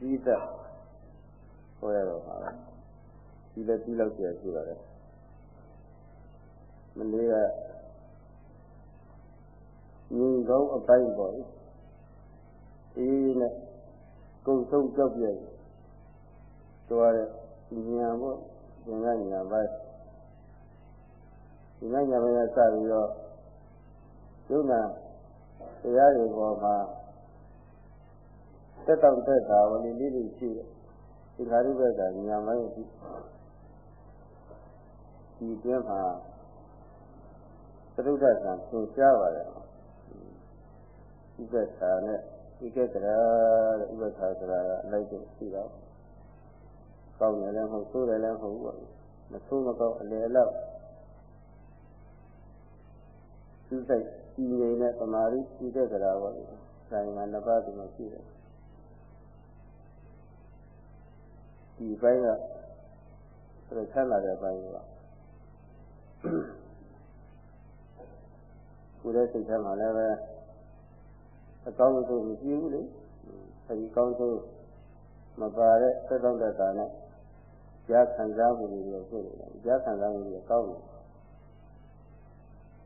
ပြီးသက်ဟောရတော့ပါပဲဒီလည်းပြီးလောက်ကျရှိပါတယ်မလေးကညီကောင်းအပိုင်းပေါ့အေးနဲ့ကုံဆုံးကြောက်ပြည့်တွားတဲ့ညာပေါ့သင်္ကညာပိုင်းဒီကညာပိုင်းကစပြီးတော့ယုံနာတရားတွေပေါ်မှာ တက်တောင့်တက်တာဝလိလေးလေးရှိတယ်ဒီခါရိဘက်ကညာပိုင်းရှိဒီတွင်းမှာသရုဒ္ဒဆံသင်ရှားပါတယ်ဥပ္ပခာနဲ့ဣကကရာတဲ့ဥပ္ပခာဆိုတာကအလိုက်တဲ့ရှိတော့ကောင်းတယ်လည်းမဟုတ်ဆိုးတယ်လည်းမဟုတ်ဘူးမဆိုးမကောင်းအလယ်လောက်သူစိတ်ကြည်နေတဲ့ပမာရိဣကကရာပေါ့ဆိုင်မှာနှစ်ပါးသူမရှိတယ် ဒီဘိုင်းကဆိုဆန်းလာတဲ့ဘိုင်းကကိုယ်ရဲ့စိတ်ထဲမှာလည်းပဲအကောင်းဆုံးမရှိဘူးလေအဲဒီကောင်းဆုံးမပါတဲ့သက်တော်တဲ့တာနဲ့ကြားခံစားမှုတွေဖြစ်နေတယ်ကြားခံစားမှုတွေကောင်းတယ်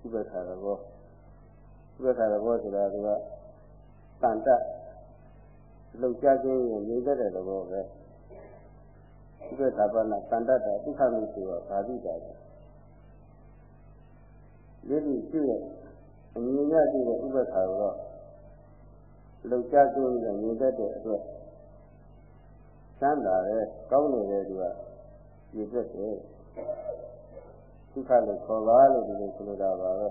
ဥပ္ပခါရဘောဥပ္ပခါရဘောဆိုတာကတန်တလှုပ်ရှားခြင်းရဲ့နေတတ်တဲ့သဘောပဲ ဥပ္ပခါပနာတန်တတာဒုက္ခမှုဆိုတော့ဘာတိတာလဲဒီလိုရှိတဲ့အမြင်ရရှိတဲ့ဥပ္ပခါတော့လှုပ်ရှားခြင်းနဲ့နေတတ်တဲ့အတွက်သမ်းတာပဲကောင်းနေတဲ့သူကရည်သက်တယ်ဒုက္ခလို့ခေါ်ပါလို့ဒီလိုဆိုလိုတာပါပဲ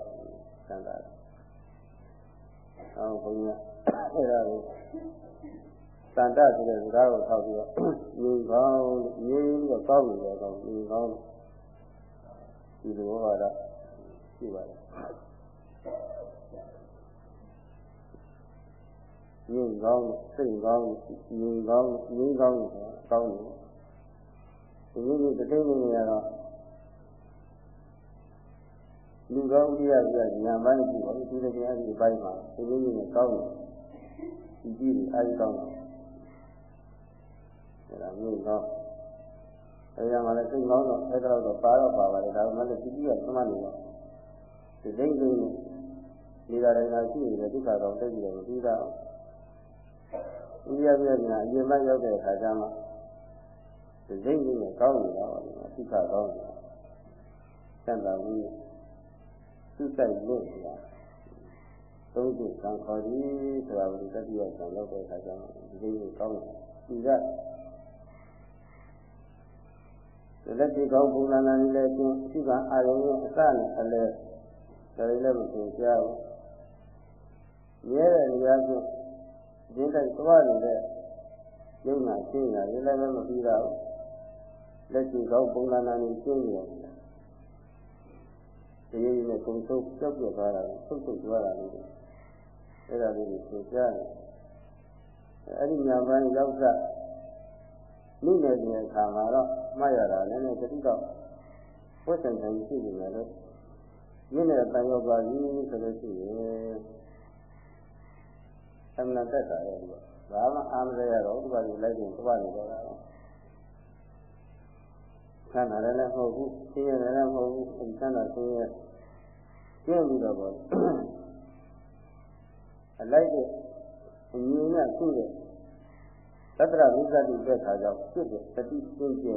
သမ်းတာအောင်ဘုရားအဲ့ဒါကို တန်တဆိုတဲ့စကားကိုထောက်ပြီးတော့ညီကောင်းညီပြီးတော့ကောင်းနေတယ်ကောင်းညီကောင်းဒီလိုဟောတာရှိပါတယ်ငြိမ်ကောင်းစိတ်ကောင်းငြိမ်ကောင်းငြိမ်ကောင်းကောင်းတယ်ဒီလိုဒီတိတ်နေရတော့လူကောင်းကြီးရပြညာပိုင်းကြည့်ပါဦးဒီလိုကြီးအဲ့ဒီဘိုင်းမှာဒီလိုကြီးနဲ့ကောင်းတယ်ဒီကြည့်အဲ့ဒီကောင်းတယ် ဒါငြိမ်ကောင်းအဲဒါမှလည်းစိတ်ကောင်းတော့အဲ့ဒါတော့ပါတော့ပါပါတယ်ဒါမှလည်းဒီကြီးကသမတ်နေတော့ဒီတိတ်လေးနေတာတိုင်းသာရှိနေတဲ့ဒုက္ခတော့တိတ်ပြီးတော့ပြီးတာဥရပြညာအရင်မှရောက်တဲ့အခါကျမှဒီစိတ်ကြီးနဲ့ကောင်းနေတာပါလေဒုက္ခကောင်းနေတာသံသာဘူးသူတိုက်လို့ဆိုတာသုံးခုသံခေါ်ကြီးဆိုတာကိုတတိယဆံရောက်တဲ့အခါကျမှဒီစိတ်ကြီးကောင်းတယ်ဒီက လက်တိကောင်းဘုံလာလာလေးလည်းချင်းရှိကအာရုံရဲ့အစနဲ့အလဲဒါလည်းမသိကြဘူးမြဲတဲ့နေရာချင်းရင်းတိုက်သွားနေတဲ့ယုံနာရှင်းတာလည်းလည်းမပြီးတော့လက်ရှိကောင်းပုံသဏ္ဍာန်ကြီးရှင်းနေတယ်ဒီရင်းနဲ့ကုံဆုံးကြောက်ပြသွားတာဆုတ်ဆုတ်သွားတာလေးအဲ့ဒါလေးကိုသိကြတယ်အဲ့ဒီညာပိုင်းရောက်တာ မိနေတဲ့အခါမှာတော့မှတ်ရတာလည်းလည်းတတိတော့ဝတ်ဆိုင်ဆိုင်ရှိနေတယ်လို့မြင့်တဲ့အတန်ရောက်ပါပြီဆိုလို့ရှိရင်အမှန်တက်တာရဲ့ဒီကဘာမှအာမရရတော့ဥပ္ပါဒ်လိုက်ရင်ဥပ္ပါဒ်နေတော့တာခန္ဓာလည်းလည်းမဟုတ်ဘူးသိရတယ်လည်းမဟုတ်ဘူးခန္ဓာသိရကျင်းပြီးတော့ပေါ့အလိုက်တဲ့အမြင်နဲ့ရှိတဲ့ သတ္တရဝိသတိတဲ့ခါကြောင့်ဖြစ်တဲ့တတိကျင်းကျဲ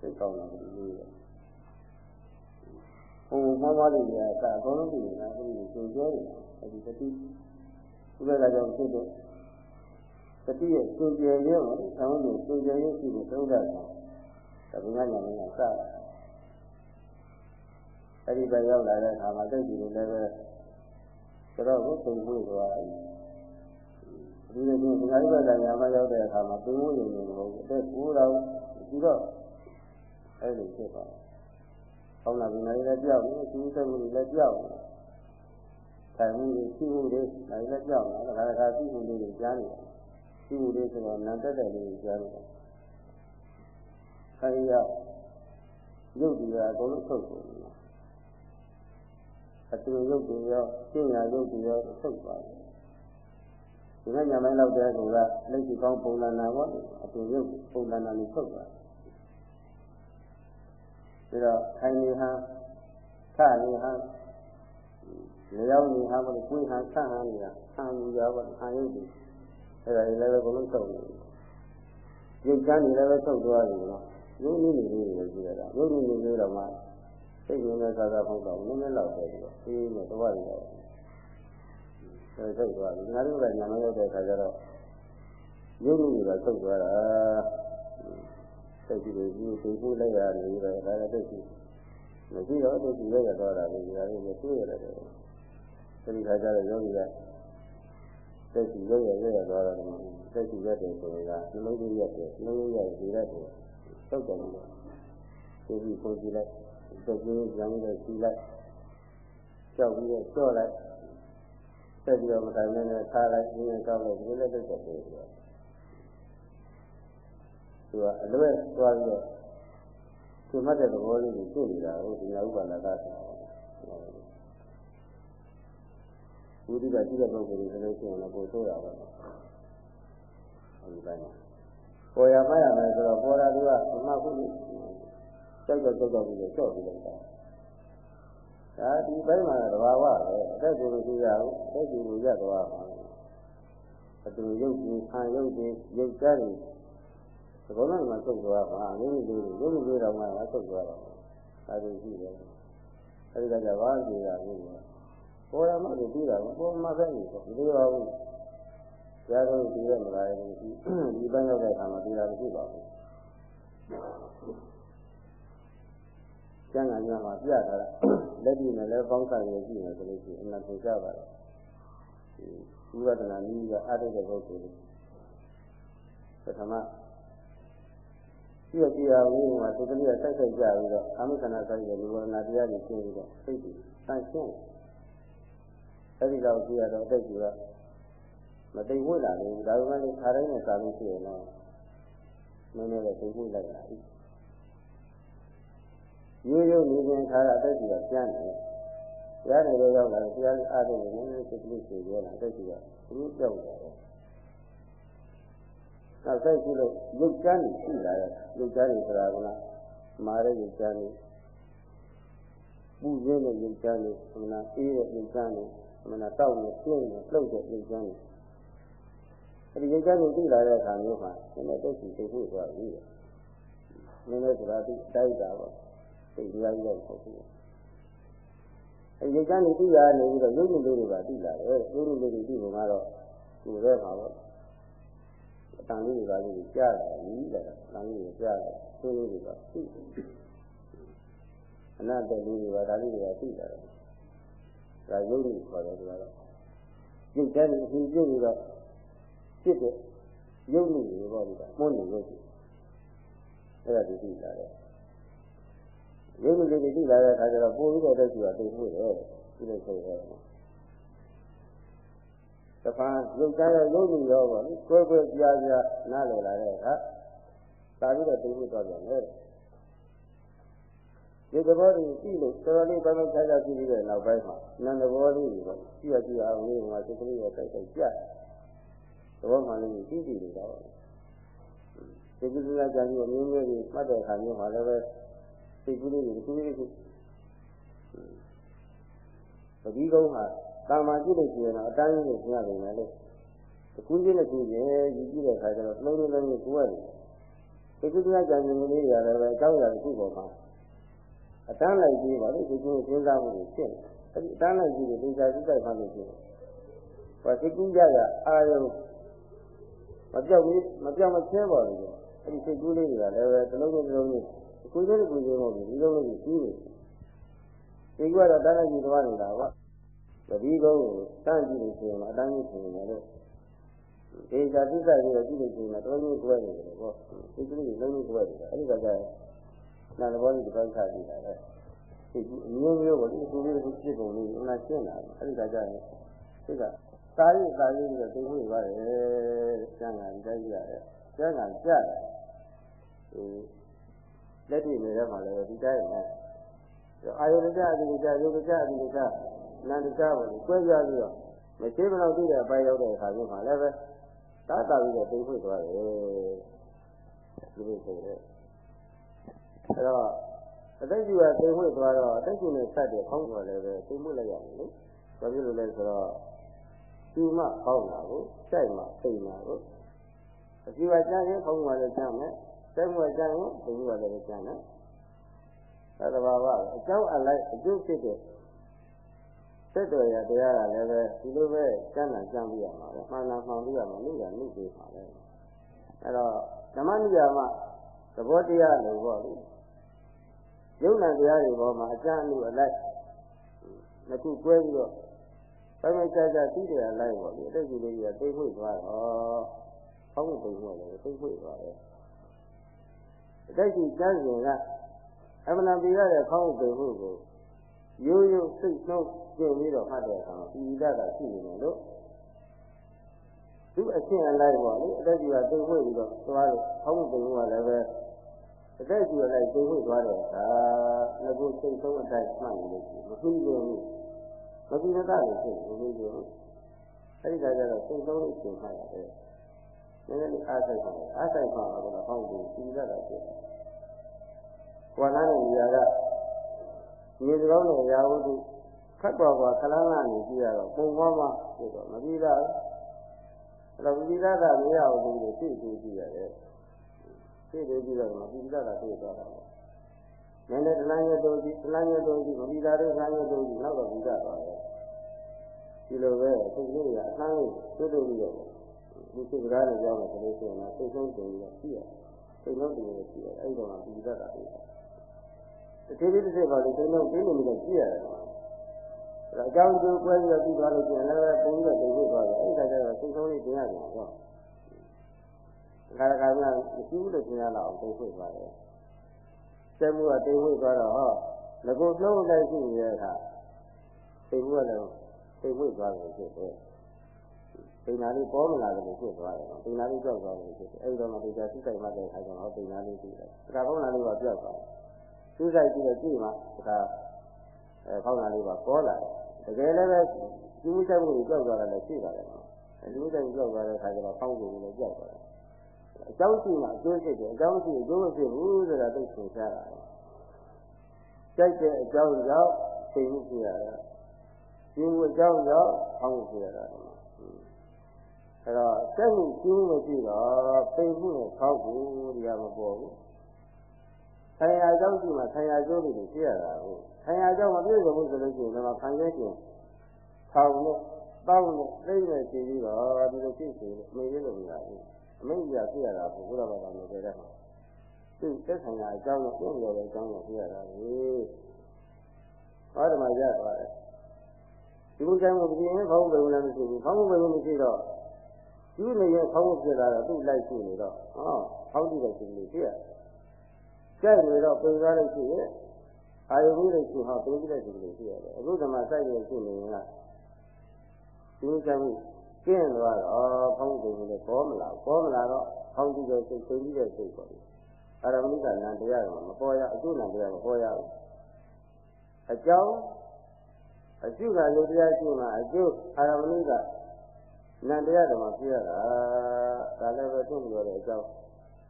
သိကောင်းတာဒီလိုရဲ့ဘုံမောမောလေးတွေကအအကုန်လုံးသိနေတာအဲဒီကျင်းကျဲတယ်အဲဒီတတိဥပဒေကြောင့်ဖြစ်တဲ့တတိရဲ့စင်ကြယ်ရုံနဲ့ဆောင်းလို့စင်ကြယ်ရုံရှိတဲ့သုံးဓာတ်ကဒါဘုရားညာနဲ့စတာအဲ့ဒီဘက်ရောက်လာတဲ့အခါမှာသိကြည့်လို့လည်းပဲတော်တော်ကိုပုံပွေသွားတယ် ဒီလိုချင်းဒီဟာဒီဘက်ကညာမှာရောက်တဲ့အခါမှာပုံပွေနေနေမဟုတ်ဘူးအသက်ကိုတော့ဒီတော့အဲ့လိုဖြစ်သွားတယ်။ကောင်းလာပြီနိုင်လည်းကြောက်နေသူ့စိတ်မှုလည်းကြောက်နေထိုင်မှုတွေရှိမှုတွေဒါလည်းကြောက်နေတာဒါကရှိမှုလေးတွေကြားနေတာရှိမှုလေးဆိုတော့နံတက်တဲ့လေးတွေကြားနေတာခိုင်းရရုပ်တရားအကုန်လုံးထုတ်ကုန်တယ်အတူရုပ်တွေရောရှင်းရရုပ်တွေရောထုတ်သွားတယ် ဒီကညာမိုင်းလောက်တဲ့ကူကလက်ရှိကောင်းပုံလနာပေါ့အတူရုပ်ပုံလနာလေးထုတ်သွားပြီးတော့ခိုင်နေဟန်ခနေဟန်လျောင်းနေဟန်ပေါ့ကိုယ်ဟန်ဆန့်ဟန်နေတာဆန့်နေကြပေါ့ဟန်ရုပ်တွေအဲ့ဒါလည်းပဲဘုလုံးထုတ်နေရုပ်ကန်းနေလည်းပဲထုတ်သွားပြီနော်ရုပ်နည်းနေလေးတွေရှိရတာရုပ်နည်းနေလေးတော့မှစိတ်ဝင်စားစားဖို့တော့နည်းနည်းလောက်ပဲဒီတော့အေးနဲ့တော့ရတယ် အဲထုတ်သွားပြီငါတို့ကညာမရောက်တဲ့အခါကျတော့ရုပ်နည်းတွေကထုတ်သွားတာစိတ်ကြီးတွေဒီသိဖို့လိုက်ရတယ်ပဲဒါလည်းသိရှိမရှိတော့သိရှိရရတော့တာလေဒီဟာလေးကိုသိရတယ်အဲဒီခါကျတော့ယောဂီကသိရှိရရရရတော့တာသိရှိရတယ်ဆိုတာနှလုံးသွင်းရတယ်နှလုံးရရဒီရက်ကိုသုတ်တယ်လို့သိပြီးပုံကြည့်လိုက်သုတ်ပြီးရောင်းလို့ကြည့်လိုက်ကြောက်ပြီးတော့ကြော့လိုက် ဆက်ပြီးတော့မတိုင်းနဲ့ထားလိုက်ဒီနေ့ကောက်လိုက်ဒီလည်းတုတ်တယ်ဆိုတော့သူကအလွဲသွားပြီးတော့သူမှတ်တဲ့သဘောလေးကိုသိနေတာကိုဒီညာဥပါဒကဆိုတာဝိသုကရှိတဲ့ပုဂ္ဂိုလ်တွေဆိုလို့ရှိရင်လည်းပို့ဆိုးရပါတော့အဲဒီတိုင်းပေါ်ရမရမယ်ဆိုတော့ပေါ်တာကဒီမှာခုကြောက်ကြောက်ကြောက်ကြောက်ပြီးတော့ကြောက်ပြီးလိုက်တာ ဒါဒီဘက်မှာတဘာဝပဲအသက်ကိုမရှိရဘူးအသက်ကိုရသွားပါအတူရုပ်ကြီးခံရုပ်ကြီးရုပ်ကြတယ်သဘောနဲ့မှသုတ်သွားပါအင်းဒီလိုရုပ်ကြီးတော်မှသုတ်သွားတော့ဒါတွေရှိတယ်အဲဒီကကြဘာကြည့်ရဘူးပေါ်ရမှလည်းပြီးတာပေါ်မှာပဲနေပေါ့မသိပါဘူးကြားတော့ဒီရမလားဒီဒီပိုင်းရောက်တဲ့အခါမှာပြီးတာမရှိပါဘူး ကျမ်းဂန်များမှာပြထားတာလက်ပြီးနဲ့လည်းပေါင်းဆိုင်ရကြည့်မယ်ဆိုလို့ရှိရင်အမှန်သင်ကြပါတယ်ဒီဝိပဿနာနည်းကအထုတဲ့ပုဂ္ဂိုလ်ပထမကြည့်ရကြည့်ရဦးမှာသူကလေးကတိုက်ဆိုင်ကြပြီးတော့အာမခဏဆိုင်တဲ့လူဝရဏတရားတွေရှင်းပြီးတော့စိတ်ကြီးဆန့်ရှင်းအဲဒီတော့ကြည့်ရတော့အသက်ကြီးကမသိဝိလာဘူးဒါပေမဲ့ခါတိုင်းနဲ့စာလို့ရှိရင်တော့နည်းနည်းတော့သိဝိလိုက်တာ ရိုးရိုးနေနေခါရအသက်ကြီးကပြန်တယ်။ရားနေတော့ရောက်လာတယ်ဆရာကြီးအားထုတ်နေတယ်စိတ်ကလေးရှည်ပြောလာအသက်ကြီးကဘူးပြောက်တယ်။နောက်ဆိုင်ကြည့်လို့ရုပ်ချမ်းနေရှိလာတယ်။ရုပ်ချမ်းနေဆိုတာကမာတဲ့ရုပ်ချမ်းနေပူရင်းတဲ့ရုပ်ချမ်းနေခမနာအေးတဲ့ရုပ်ချမ်းနေခမနာတောက်နေပြင်းနေလှုပ်တဲ့ရုပ်ချမ်းနေအဲဒီရုပ်ချမ်းကိုသိလာတဲ့အခါမျိုးမှာဒီမဲ့တက်စီသိဖို့သွားပြီ။နည်းနည်းဆိုတာဒီတိုက်တာပေါ့ စိတ်တရားကြီးတော့ဟုတ်ဘူးအဲဒီကံနေသိရနေပြီးတော့ရုပ်ရည်လေးတွေပါသိလာတယ်ရုပ်ရည်လေးတွေသိပုံကတော့ဒီရဲပါပေါ့အတန်လေးတွေပါလေးကိုကြားတယ်ကြီးတယ်အတန်လေးတွေကြားတယ်သိလေးတွေကသိအနတ္တလေးတွေပါဒါလေးတွေကသိလာတယ်ဒါရုပ်ရည်ခေါ်တယ်ဒီကတော့ရုပ်တဲ့အရှင်ပြည့်ပြီးတော့ဖြစ်တဲ့ရုပ်ရည်တွေပေါ့ဒီကမွန်းနေရုပ်ရည်အဲ့ဒါဒီသိလာတယ် ရုပ်လေးတွေသိလာတဲ့အခါကျတော့ပို့ပြီးတော့တက်စီကသိဖို့တယ်ဒီလိုဆိုရဲတဖန်ရုပ်ကြရဲ့ရုပ်ကြီးရောပေါ့လေကွဲကွဲပြားပြားနားလည်လာတဲ့အခါသာပြီးတော့သိဖို့တော့ပြန်လေဒီသဘောကြီးကြည့်လို့တော်တော်လေးပိုင်းပိုင်းခြားခြားကြည့်ပြီးတဲ့နောက်ပိုင်းမှာနန္ဒဘောလေးတွေပေါ့ကြည့်ရကြည့်အောင်လေးမှာစိတ်ကလေးရဲ့တိုက်တိုက်ကြသဘောမှလည်းကြည့်ကြည့်နေတာပါဒီကိစ္စကကြာပြီးအမျိုးမျိုးကြီးမှတ်တဲ့အခါမျိုးမှာလည်းပဲ စိတ်ကူးလေးတွေတစ်ခုလေးတစ်ခုပတိကုန်းဟာတာမာကြည့်လို့ရှိရင်တော့အတိုင်းကြီးကိုပြရတယ်လေတစ်ခုချင်းတစ်ခုချင်းယူကြည့်တဲ့အခါကျတော့လုံးလုံးလုံးကိုယ်ရတယ်ဒီကုသလကြံခြင်းကလေးတွေလည်းပဲအကြောင်းအရာတစ်ခုပေါ်မှာအတန်းလိုက်ပြီးပါလေဒီကုစဉ်းစားမှုတွေဖြစ်တယ်အဲဒီအတန်းလိုက်ပြီးဒေသစိတ်တိုက်မှလို့ရှိရင်ဘာစိတ်ကူးကြကအာယုံမပြောက်ဘူးမပြောက်မချဲပါဘူးအဲဒီစိတ်ကူးလေးတွေကလည်းပဲတစ်လုံးတစ်လုံးလေး ကိုယ်ချင်းကိုယ်ချင်းဟုတ်ပြီဒီလိုမျိုးကြီးတယ်ဒီကတော့တန်းလိုက်ကြည့်သွားနေတာပါတတိကုန်းကိုတန်းကြည့်လို့ရှိရင်အတန်းကြီးဖြစ်နေတယ်ဒေသာသစ္စာကြီးကိုကြည့်လို့ရှိရင်တော့ကြီးတွဲနေတယ်ပေါ့ဒီကလေးလုံးလုံးတွဲနေတယ်အဲ့ဒီကကြနာသဘောကြီးဒီပိုင်းချကြည့်တာလေဒီအမျိုးမျိုးကိုဒီကိုလေးကိုပြစ်ပုံလေးအမှရှင်းလာတယ်အဲ့ဒီကကြရင်ဒီကသာရိသာရိပြီးတော့သိဖို့ရတယ်ကျန်ကန်ကြိုက်ရတယ်ကျန်ကန်ကြတယ်ဟို လက်တွေ့နေတဲ့မှာလည်းဒီတိုင်းနဲ့အာယုဒကြအဒီကြယုဒကြအဒီကြနန္ဒကြပါလို့ကွဲပြားပြီးတော့မရှိမလို့သိတဲ့အပိုင်းရောက်တဲ့အခါမျိုးမှာလည်းပဲသာတာပြီးတော့သိခွင့်သွားတယ်ဒီလိုဆိုတဲ့အဲ့တော့အသက်ကြီးကသိခွင့်သွားတော့အသက်ကြီးနဲ့ဆက်တဲ့ခေါင်းပေါ်လည်းပဲသိမှုလိုက်ရတယ်လေဘာဖြစ်လို့လဲဆိုတော့ဒီမှပေါက်လာကိုစိုက်မှသိလာကိုအကြီးကကျန်ရင်ခေါင်းကလည်းကျန်မယ် စိုက်မှကျန်ရင်သိမှုကလည်းကျန်တယ်အဲဒါဘာဝအကြောင်းအလိုက်အကျိုးဖြစ်တဲ့စက်တော်ရတရားကလည်းပဲဒီလိုပဲကျမ်းသာကြံပြရမှာပဲမှန်တာမှန်ပြရမှာနိဗ္ဗာန်နိဗ္ဗာန်ပါပဲအဲတော့ဓမ္မနိယာမသဘောတရားလို့ပေါ့လေယုံနာတရားတွေပေါ်မှာအကျဉ်းအမှုအလိုက်နှစ်ခုကွဲပြီးတော့ပိုင်းပိုင်းခြားခြားသိတယ်အလိုက်ပေါ့လေအတိတ်ကြီးလေးကသိမ့်မွေ့သွားတော့ဖောင်းမှုသိမ့်မွေ့လည်းသိမ့်မွေ့သွားတယ် အတိတ်ကြီးကျမ်းစဉ်ကအမှန်တရားရတဲ့ဖောင်းမှုသိမ့်မှုကိုရိုးရိုးစိတ်နှုတ်ကျင့်ပြီးတော့မှတ်တဲ့အခါမှာဒီဒတာရှိနေတယ်လို့သူအရှင်းအလိုက်ပေါ့လေအတက်ကြီးကသိခွင့်ပြီးတော့သွားလို့ဖောင်းမှုသိမှုကလည်းပဲအတက်ကြီးကလည်းသိခွင့်သွားတဲ့အခါငကုစိတ်ဆုံးအတိုင်းမှတ်နေလို့ရှိမပြီးဘူးမပြီးတဲ့တာလို့ရှိမပြီးဘူးအဲ့ဒီကကြတော့စိတ်ဆုံးလို့ရှင်းမှတ်ရတယ် နည်းနည်းလေးအားဆိုင်ပါအားဆိုင်ပါတော့ဟောင်းပြီးဒီဒတာဖြစ်တယ်ဝါနာနဲ့နေရာကဒီစကောင်းနဲ့ရာဟုတုခတ်တော်ကခလန်းလာနေကြည့်ရတော့ပုံပေါ်မှာဖြစ်တော့မပြီးတော့အဲ့တော့ပြီးသားတာမရဘူးလို့သိသိကြည့်ရတယ်သိသိကြည့်တော့မပြီးသားတာသိသွားတာပေါ့နည်းနည်းတလန်းရတော့ကြည့်တလန်းရတော့ကြည့်မပြီးသားတဲ့တလန်းရတော့ကြည့်နောက်တော့ပြီးသားသွားတယ်ဒီလိုပဲသိလေးတွေကအဆန်းလေးသိသိပြီးတော့ ဒီစိတ်ကားနဲ့ကြောင်းတယ်ဆိုလို့ရှိရင်စိတ်ဆုံးတင်ပြီးတော့ကြည့်ရစိတ်လုံးတင်ပြီးကြည့်ရအဲ့တော့မှပြီးသားတာသိတာတတိယတစ်ချက်ပါလို့စိတ်လုံးသိနေပြီးတော့ကြည့်ရတယ်အကြောင်းကျိုးကွဲပြီးတော့ပြီးသွားလို့ကျင်လည်းပဲပုံပြီးတော့သိဖို့သွားတယ်အဲ့ဒါကြတော့စိတ်ဆုံးလေးတင်ရတယ်ပေါ့ဒါကကများမရှိဘူးလို့ထင်ရတော့သိဖို့သွားတယ်စက်မှုကသိဖို့သွားတော့ဟောငကိုနှုတ်လိုက်ရှိနေတဲ့အခါသိဖို့ကလည်းသိဖို့သွားတယ်ဖြစ်တယ် ပိန်နာလေးပေါ်မလာတယ်လို့ဖြစ်သွားတယ်ပိန်နာလေးကြောက်သွားတယ်ဖြစ်တယ်အဲ့ဒီတော့မှတရားသိဆိုင်မှတဲ့အခါကျတော့ပိန်နာလေးသိတယ်ဒါကဘုန်းနာလေးကပြောက်သွားတယ်သိဆိုင်ကြည့်တော့ကြည့်မှဒါအဲခေါင်းနာလေးကပေါ်လာတယ်တကယ်လည်းပဲကျူးချက်မှုတွေကြောက်သွားတာလည်းရှိပါတယ်။ကျူးချက်မှုကြောက်သွားတဲ့အခါကျတော့ဖောင်းကုန်လည်းကြောက်သွားတယ်။အကြောင်းရှိမှအကျိုးဖြစ်တယ်အကြောင်းရှိအကျိုးမဖြစ်ဘူးဆိုတာသိသင်ရှားတာ။ကြိုက်တဲ့အကြောင်းကြောင့်သိမှုဖြစ်ရတာ။ကျူးမှုအကြောင်းကြောင့်ဖောင်းမှုဖြစ်ရတာ။ အဲတော့စက်မှုကျူးမရှိတော့သိမှုနဲ့ဖောက်မှုတွေကမပေါ်ဘူး။ဆရာအကြောင်းရှိမှဆရာကျိုးတွေဖြစ်ရတာကိုခံရကြောင့်မပြည့်စုံဘူးဆိုလို့ရှိရင်တော့ခံရခြင်းထောင်နဲ့တောင်းနဲ့သိနေစီပြီးတော့ဒီလိုဖြစ်စီလို့မေးရလို့မရဘူးအမိန့်ကြီးပြရတာဘုရားဘာသာနဲ့ပြောတဲ့မှာသူသက်ဆိုင်ရာအကြောင်းနဲ့ပြည့်စုံတဲ့အကြောင်းကိုပြရတာလေဟောဒီမှာရပါတယ်ဒီလိုကြောင့်မပြင်းဘောင်းဘယ်လိုလဲမရှိဘူးဘောင်းဘယ်လိုမရှိတော့ ဒီနေရခေါင်းပြလာတော့သူ့လိုက်ရှိနေတော့ဟောခေါင်းကြည့်တဲ့ရှင်လေးပြရကြိုက်နေတော့ပြင်သွားလို့ရှိရင်အာယုကြီးတွေရှိဟောပြင်ကြည့်တဲ့ဒီလိုရှိရတယ်အခုဓမ္မစိုက်ရရှိနေရင်ကဒီကံမှုကျင့်သွားတော့ခေါင်းကြည့်နေပေါ်မလာပေါ်မလာတော့ခေါင်းကြည့်တဲ့စိတ်သိကြည့်တဲ့စိတ်ပေါ့အာရမဏိကနံတရားကမပေါ်ရအကျိုးနံတရားမပေါ်ရဘူးအကြောင်းအကျုကလူတရားရှိမှအကျိုးအာရမဏိက နတ်တရားဓမ္မပြရတာဒါလည်းပဲသိကြတဲ့အကြောင်း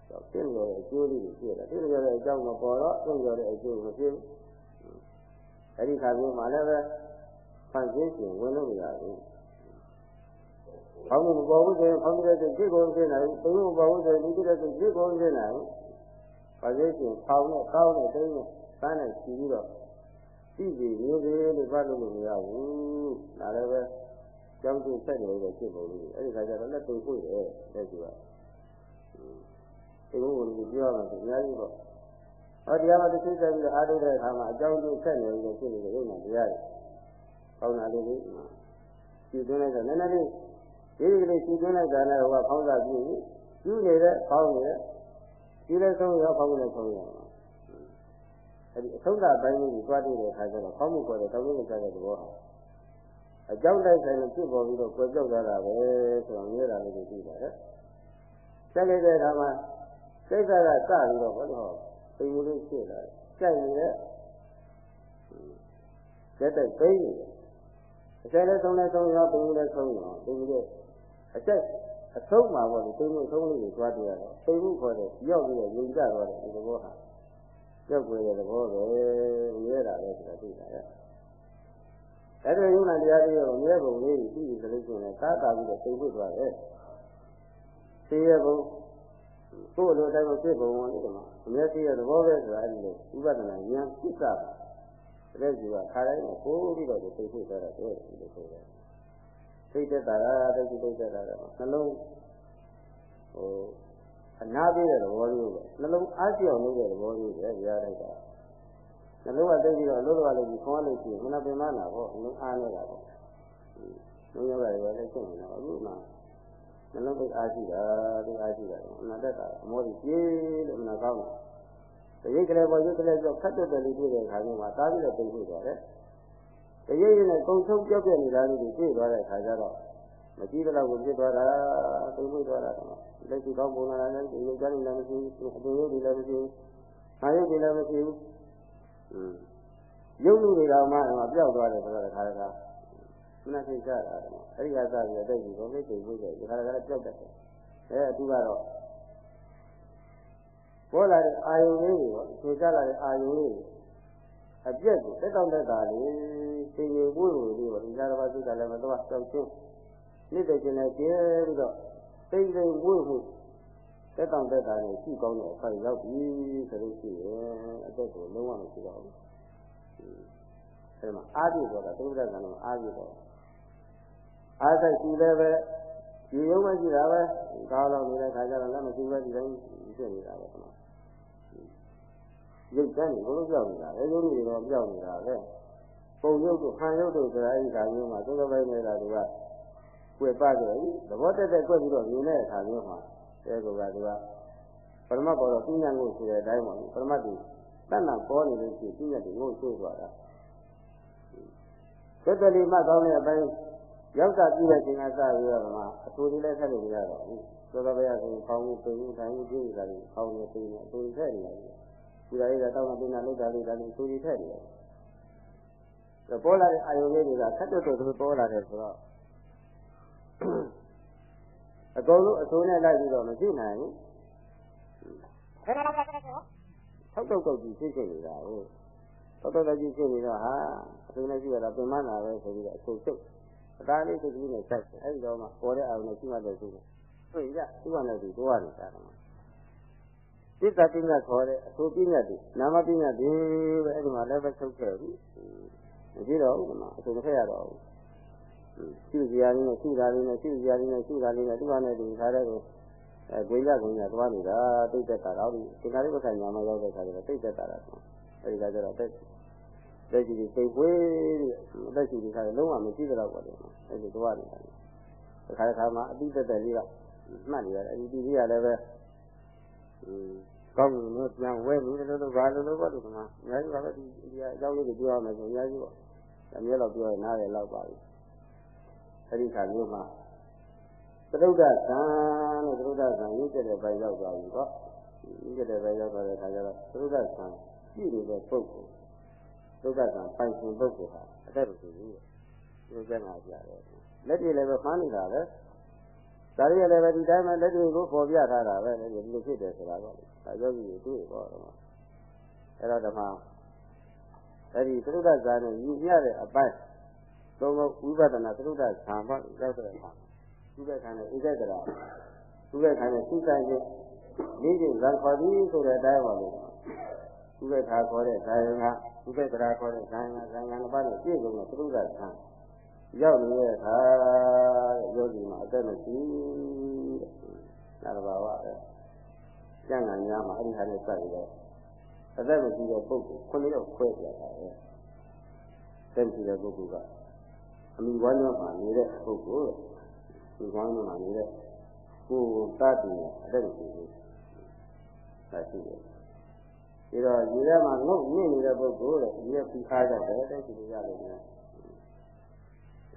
တော့သိကြတဲ့အကျိုးလေးကိုပြရတာသိကြတဲ့အကြောင်းမပေါ်တော့သိကြတဲ့အကျိုးကိုပြဘူးအဲဒီခါမျိုးမှာလည်းပဲဖန်ဆင်းခြင်းဝင်လို့မရဘူးဘာလို့မပေါ်ဘူးဆိုရင်ဖန်တဲ့စိတ်ကိုမသိနိုင်ဘူးသူမပေါ်ဘူးဆိုရင်ဒီတဲ့စိတ်ကိုမသိနိုင်ဘူးဖန်ဆင်းခြင်းဖောင်းနဲ့ကောင်းနဲ့တင်းနဲ့ပန်းနဲ့ချီပြီးတော့သိစီမျိုးသေးလို့ပတ်လို့မရဘူးဒါလည်းပဲ ကြောင်းကျဆက်နေလို့ဖြစ်ပုံလို့အဲ့ဒီခါကျတော့လက်သိဖို့တယ်တဲ့သူကဒီလိုကိုပြောရမှာဆိုအများကြီးပေါ့ဟောတရားမသိစိတ်ပြီးအားထုတ်တဲ့အခါမှာအကြောင်းကျဆက်နေလို့ဖြစ်နေတဲ့ရုပ်နာတရားတွေကောင်းတာလေးလေးရှင်းသွင်းလိုက်တော့နည်းနည်းလေးဒီဒီလေးရှင်းသွင်းလိုက်တာနဲ့ဟိုကဖောင်းစားပြီးကျူးနေတဲ့ဖောင်းနေတဲ့ဒီလည်းဆုံးရောဖောင်းလည်းဆုံးရောအဲဒီအဆုံးတာပိုင်းလေးကိုတွားတွေ့တဲ့အခါကျတော့ဖောင်းမှုခေါ်တဲ့တောင်းလို့ကြတဲ့သဘောဟာ အကြောင်းတိုက်ဆိုင်လို့ဖြစ်ပေါ်ပြီးတော့ကွယ်ပြောက်သွားတာပဲဆိုတော့မြဲတာလေးကိုသိပါတယ်ဆက်လိုက်တဲ့အခါမှာစိတ်ကစပြီးတော့ဘောတော့ပိန်လေးဖြစ်လာကြိုက်နေတဲ့ရက်တိုက်ပိန်နေတယ်အကျက်လည်းသုံးလည်းသုံးရောပိန်လည်းသုံးရောပိန်လည်းအကျက်အဆုံးမှာပေါ့လေပိန်မှုအဆုံးလေးကိုသွားတွေ့ရတော့ပိန်မှုခေါ်တဲ့ရောက်ပြီးရင်ရင်ကြသွားတယ်ဒီသဘောဟာကြောက်ွယ်တဲ့သဘောပဲမြဲတာပဲဆိုတာသိတာရဲ့ အဲ့ဒါယုံနာတရားတွေရောမြဲပုံလေးသိပြီဆိုလို့ရှိရင်သာတာပြီးတော့သိဖို့သွားတယ်သိရပုံကိုယ်လိုတိုင်းကိုသိပုံဝင်တယ်မှာအမြဲသိရသဘောပဲဆိုတာအဲ့ဒီလိုဥပဒနာဉာဏ်သိတာတဲ့ကြီးကခါတိုင်းကိုပို့ပြီးတော့သိဖို့သွားတယ်ဒီလိုဆိုတယ်သိတတ်တာလားသိသိတတ်တာလားနှလုံးဟိုအနာပေးတဲ့သဘောလေးပဲနှလုံးအားပြောင်းနေတဲ့သဘောလေးပဲရလိုက်တာ နှလုံးကသိပြီးတော့လို့တော့လည်းဒီခေါင်းလို့ရှိရင်ခဏပင်မနာပေါ့နှလုံးအားနေတာပေါ့လုံးရောက်ရတယ်လည်းရှင်းနေတာအခုမှနှလုံးသိအားရှိတာသိအားရှိတာအနာတတ်တာအမောကြီးကြီးလို့မနာကောင်းတယ်ရိတ်ကလေးပေါ်ရိတ်ကလေးပြောခတ်တဲ့တယ်လေးတွေ့တဲ့အခါမျိုးမှာတားပြီးတော့သိဖို့ကြတယ်တရိပ်ရည်နဲ့ကုံဆုံးပြောက်ပြက်နေတာလေးတွေတွေ့သွားတဲ့အခါကျတော့မကြည့်တော့ဘူးပြစ်သွားတာသိဖို့သွားတာလက်ရှိကောင်းပုံလာတယ်ဒီရုပ်ကြမ်းလည်းမရှိဘူးအတူရုပ်တွေလည်းမရှိဘူး။အာရုပ်တွေလည်းမရှိဘူး။อืม ရုပ်လူတွေတော့မှပျောက်သွားတယ်ဆိုတော့တခါတခါမနှသိကြတာအဲ့ဒီဟာစပြီးအတိတ်ကြီးကိုသိသိဝိတယ်ဒီခါတခါပျောက်တတ်တယ်။အဲအတူကတော့ပေါ်လာတဲ့အာယုံလေးတွေပေါ့သိကြလာတဲ့အာယုံလေးတွေအပြက်ကိုတက်တောင့်တက်တာလေသိရင်ဝိဝိလေးပေါ့ဒီကားတစ်ပါးသိတာလည်းမတော့ကြောက်ချင်းနေ့တည်းချင်းလည်းကျဲပြီးတော့သိသိဝိဝိ တက်တောင့်တက်တာနဲ့ရှိကောင်းတဲ့အဖိုင်ရောက်ပြီဆိုလို့ရှိရင်အသက်ကိုလုံးဝမရှိတော့ဘူးအဲမှာအာပြည့်ဆိုတာသုဒ္ဓကံတော့အာပြည့်တော့အားစိတ်ရှိလည်းပဲဒီရုံးမရှိတာပဲကားလောက်နေတဲ့ခါကျတော့လည်းမရှိပဲဒီတိုင်းဖြစ်နေတာပဲခဏရုပ်တန်းကိုဘုရားပြောက်နေတာပဲရုပ်တွေတော့ပြောက်နေတာပဲပုံရုပ်တို့ခံရုပ်တို့ဆိုတာအဲဒီခါမျိုးမှာသုဒ္ဓပိုင်းနေတာကကွယ်ပကြတယ်သဘောတက်တက်ကွက်ပြီးတော့မြင်တဲ့အခါမျိုးမှာ အဲကောကသူကပရမတ်ပေါ်တော့ပြညာကိုဆိုတဲ့အတိုင်းပါပရမတ်ဒီတဏ္ဍပေါ်နေလို့ရှိရင်ပြညာတွေငို့ဆိုးသွားတာသက်တလီမှကောင်းတဲ့အပိုင်းရောက်တာပြည့်တဲ့ချိန်ကစပြီးတော့မှအထူးလေးလည်းဆက်လို့မရတော့ဘူးသောတော်ဘုရားဆိုဖောင်းမှုပိန်မှုထိုင်မှုကြည့်နေတာတွေဖောင်းနေပိန်နေအထူးထည့်နေတယ်ဒီလိုလေးကတောင်းတာပိန်တာလောက်တာလေးဒါလေးအထူးထည့်နေတယ်ပေါ်လာတဲ့အာယုလေးတွေကခက်တွတ်တွတ်ပေါ်လာတယ်ဆိုတော့ အကုန်လုံးအဆိုးနဲ့လိုက်ပြီးတော့မရှိနိုင်ဘူးထောက်တော့တော့ကြီးဖြစ်ဖြစ်နေတာဟုတ်ထောက်တော့ကြီးဖြစ်နေတော့ဟာအဆိုးနဲ့ရှိရတာပြင်မနာပဲဆိုပြီးတော့အဆိုးချုပ်အသားလေးစိတ်ကလေးနဲ့ဆက်တယ်အဲဒီတော့မှပေါ်တဲ့အာရုံနဲ့ရှိမှတဲ့ဆိုတွေ့ရသူကလည်းဒီတော့နေတာကသစ္စာပညာခေါ်တဲ့အဆိုးပညာတွေနာမပညာတွေပဲအဲဒီမှာလည်းပဲချုပ်ခဲ့ပြီမရှိတော့ဘူးကွာအဆိုးမထည့်ရတော့ဘူး ရှိစရာလေးနဲ့ရှိတာလေးနဲ့ရှိစရာလေးနဲ့ရှိတာလေးနဲ့သူ့ဟာနဲ့ဒီခါတဲ့ကိုအဲဂွေရဂွေရသွားနေတာတိတ်တက်တာတော့ဒီသင်္ကာရိပ္ပခညာမရောက်တဲ့ခါကျတော့တိတ်တက်တာတော့အဲဒီကကျတော့တက်တက်ကြီးတွေသိဝေးပြီးတက်ကြီးတွေခါလုံးဝမရှိတော့ဘူးပေါ့အဲဒီသွားနေတာဒီခါတစ်ခါမှအတိတက်တက်လေးကမှတ်နေရတယ်အဲဒီဒီလေးကလည်းပဲကောင်းလို့ပြန်ဝဲနေတယ်လို့ဘာလို့လို့ပေါ့ဒီမှာအများကြီးပါပဲဒီဒီအကြောင်းလေးတွေပြောရမယ်ဆိုအများကြီးပေါ့အများတော့ပြောရင်နားရလောက်ပါပြီ အဲ့ဒီခါမျိုးမှာသရုဒ္ဒဇံလို့သရုဒ္ဒဇံရင်းကျတဲ့ဘက်ရောက်သွားပြီတော့ရင်းကျတဲ့ဘက်ရောက်သွားတဲ့ခါကျတော့သရုဒ္ဒဇံရှိနေတဲ့ပုဂ္ဂိုလ်သရုဒ္ဒဇံပိုင်ရှင်ပုဂ္ဂိုလ်ဟာအတက်မရှိဘူးလို့ပြောကြတာကြတယ်လက်တွေလည်းပဲမှန်းနေတာပဲဒါရီလည်းပဲဒီတိုင်းမှာလက်တွေကိုပေါ်ပြထားတာပဲဒီလိုဖြစ်တယ်ဆိုတာတော့ဒါယောဂီတွေတွေ့ပေါ့တော့အဲ့တော့ဓမ္မအဲ့ဒီသရုဒ္ဒဇာနဲ့ညီမျှတဲ့အပိုင်း သုံးလုံးဝိပဿနာသရုပ်ဒဆံပါရောက်တဲ့အခါသူ့ဘက်ခံတဲ့ဧကတရာသူ့ဘက်ခံတဲ့စိတ်ဆိုင်ခြင်းလေးချင်းဇာခေါ်သည်ဆိုတဲ့အတိုင်းပါလို့သူ့ဘက်ခါခေါ်တဲ့ဇာယငါသူ့ဘက်တရာခေါ်တဲ့ဇာယငါဇာယငါနှစ်ပါးနဲ့ပြည့်စုံတဲ့သရုပ်ဒဆံရောက်နေတဲ့အခါယောဂီမှာအသက်မရှိတဲ့နာရဘာဝပဲကျန်ငံများမှာအဲ့ဒီဟာနဲ့စပ်ပြီးတော့အသက်မရှိတဲ့ပုဂ္ဂိုလ်ခုနှစ်ယောက်ခွဲပြတာပဲတက်ရှိတဲ့ပုဂ္ဂိုလ်က အမိဝါညမှာနေတဲ့ပုဂ္ဂိုလ်ဒီဝါညမှာနေတဲ့ကိုယ်တတ်တယ်အတက်ရှိဘူး။ဒါရှိတယ်။ဒီတော့ဒီထဲမှာငုတ်ညစ်နေတဲ့ပုဂ္ဂိုလ်တဲ့ဒီရဲ့ပြီးခါကြတယ်တက်ရှိလို့ရလို့များ။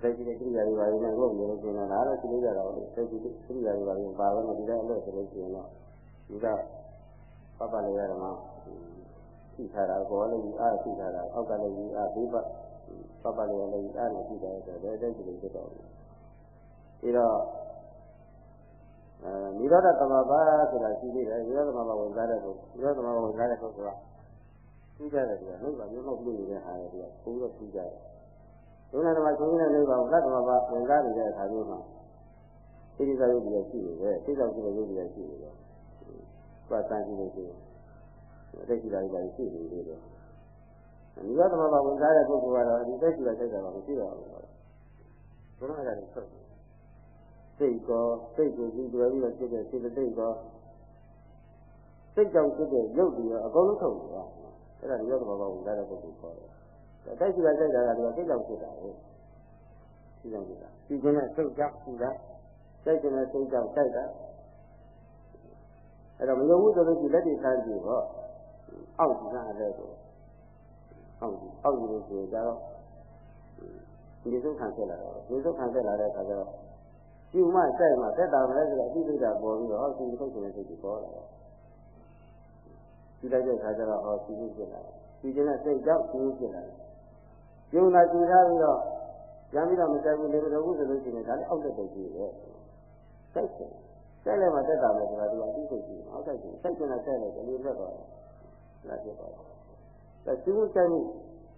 တက်ရှိတဲ့ကိရိယာတွေပါရင်လည်းငုတ်နေလို့ရှိရင်တော့ဒါလည်းရှိလို့ရတော့တယ်တက်ရှိတဲ့ကိရိယာတွေပါရင်ပါတော့ဒီတိုင်းအလို့ဆိုလို့ရှိရင်တော့ဒီကပပလည်းရမှာရှိထားတာကောလည်းဒီအားရှိထားတာအောက်ကလည်းဒီအားဘေးပတ် ပပလေးလည်းအားနဲ့ရှိတယ်ဆိုတော့တဲ့စိတ်ဖြစ်တော့ဘူးပြီးတော့အဲနိရောဓသမဘာဆိုတာရှိသေးတယ်နိရောဓသမဘာဝင်စားတဲ့ပုဂ္ဂိုလ်နိရောဓသမဘာဝင်စားတဲ့ပုဂ္ဂိုလ်ကသိကြတယ်ကွာနိဗ္ဗာန်မျိုးမပြုနေတဲ့အားတွေကဘုရားသိကြတယ်ဒုက္ခသမချုပ်နေတဲ့နိဗ္ဗာန်ကိုသတ္တမဘာဝင်စားနေတဲ့အခါမျိုးမှာသိရိစာယုတ်တွေရှိနေတယ်သိတော့ရှိတဲ့ယုတ်တွေရှိနေတယ်။ဘာသာကြည့်လို့ရှိရင်သိရှိတာတွေရှိနေသေးတယ်။ နိရောဓသမဘာဝင်စားတဲ့ပုဂ္ဂိုလ်ကတော့ဒီသိရှိတာစိတ်ကမရှိတော့ဘူး။ဘုရားကလည်းဆက်စိတ်ကောစိတ်ကိုကြည့်ကြပြီးတော့ဖြစ်တဲ့စေတသိက်ကောစိတ်ကြောင့်ဖြစ်တဲ့ရုပ်တွေရောအကုန်လုံးထုတ်နေတာအဲ့ဒါရုပ်တော်ဘောဝင်တဲ့ပုဂ္ဂိုလ်ခေါ်တယ်တိုက်စီကကြိုက်တာကစိတ်ကြောင့်ဖြစ်တာကိုစိတ်ကြောင့်ဖြစ်တာဒီခြင်းနဲ့စိတ်ကြောင့်ဖြစ်တာစိတ်ခြင်းနဲ့စိတ်ကြောင့်တိုက်တာအဲ့တော့မယုံဘူးဆိုလို့ရှိလက်တွေဆန်းကြည့်တော့အောက်ကြည့်တာလည်းကို အောက်ကြည့်အောက်ကြည့်လို့ဆိုကြတော့ဒီစုခံဆက်လာတော့ဒီစုခံဆက်လာတဲ့အခါကျတော့ယူမှကြိုက်မှသက်တာလည်းဆိုတော့အတိတ်ကပေါ်ပြီးတော့ဟောဒီထုတ်ခြင်းနဲ့စိတ်ကြီးပေါ်လာတယ်ဒီလိုက်တဲ့ခါကျတော့ဟောဒီလိုဖြစ်လာတယ်ဒီကျင်တဲ့စိတ်ကြောင့်ဒီလိုဖြစ်လာတယ်ယုံနာကြည့်ထားပြီးတော့ပြန်ပြီးတော့မကြိုက်ဘူးလေတော့ဘူးဆိုလို့ရှိရင်ဒါလည်းအောက်တက်တက်ကြည့်တယ်စိတ်ရှင်စိတ်လည်းမသက်တာပဲဆိုတာဒီအတိတ်ကြီးအောက်တက်ကြည့်စိတ်ကျင်တဲ့စိတ်လည်းဒီလိုသက်သွားတယ်ဒါဖြစ်သွားတယ် ဒါကျူးကြိုက်မှု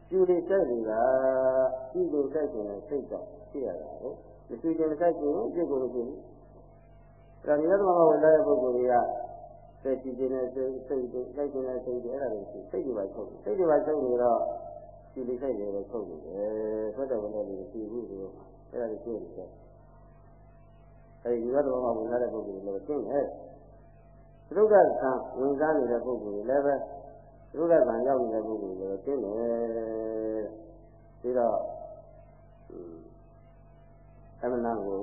ကျူးလေးကြိုက်နေတာဒီလိုကြိုက်နေတဲ့စိတ်ကြောင့်ဖြစ်ရတာဟုတ်မရှိခြင်းစိုက်ခြင်းပြည့်ကိုလို့ရှိဘူး။ဒါမြတ်သမဝေလာတဲ့ပုဂ္ဂိုလ်တွေကစိတ်ကြည်ခြင်းနဲ့စိတ်စိတ်တွေစိုက်ခြင်းနဲ့စိတ်တွေအဲ့ဒါတွေရှိစိတ်တွေပါချုပ်စိတ်တွေပါချုပ်နေတော့ဒီလိုစိတ်တွေပဲချုပ်နေတယ်။ဆွတ်တဲ့ဝင်တဲ့လူရှိဘူးဆိုတော့အဲ့ဒါတွေရှိနေတယ်။အဲဒီမြတ်သမဝေလာတဲ့ပုဂ္ဂိုလ်တွေလည်းသိတယ်။သုဒ္ဓဆံဝင်စားနေတဲ့ပုဂ္ဂိုလ်တွေလည်းပဲ သုဒ္ဓဆံရောက်နေတဲ့ပုဂ္ဂိုလ်တွေလည်းသိတယ်။ပြီးတော့အမှန်တန်ကို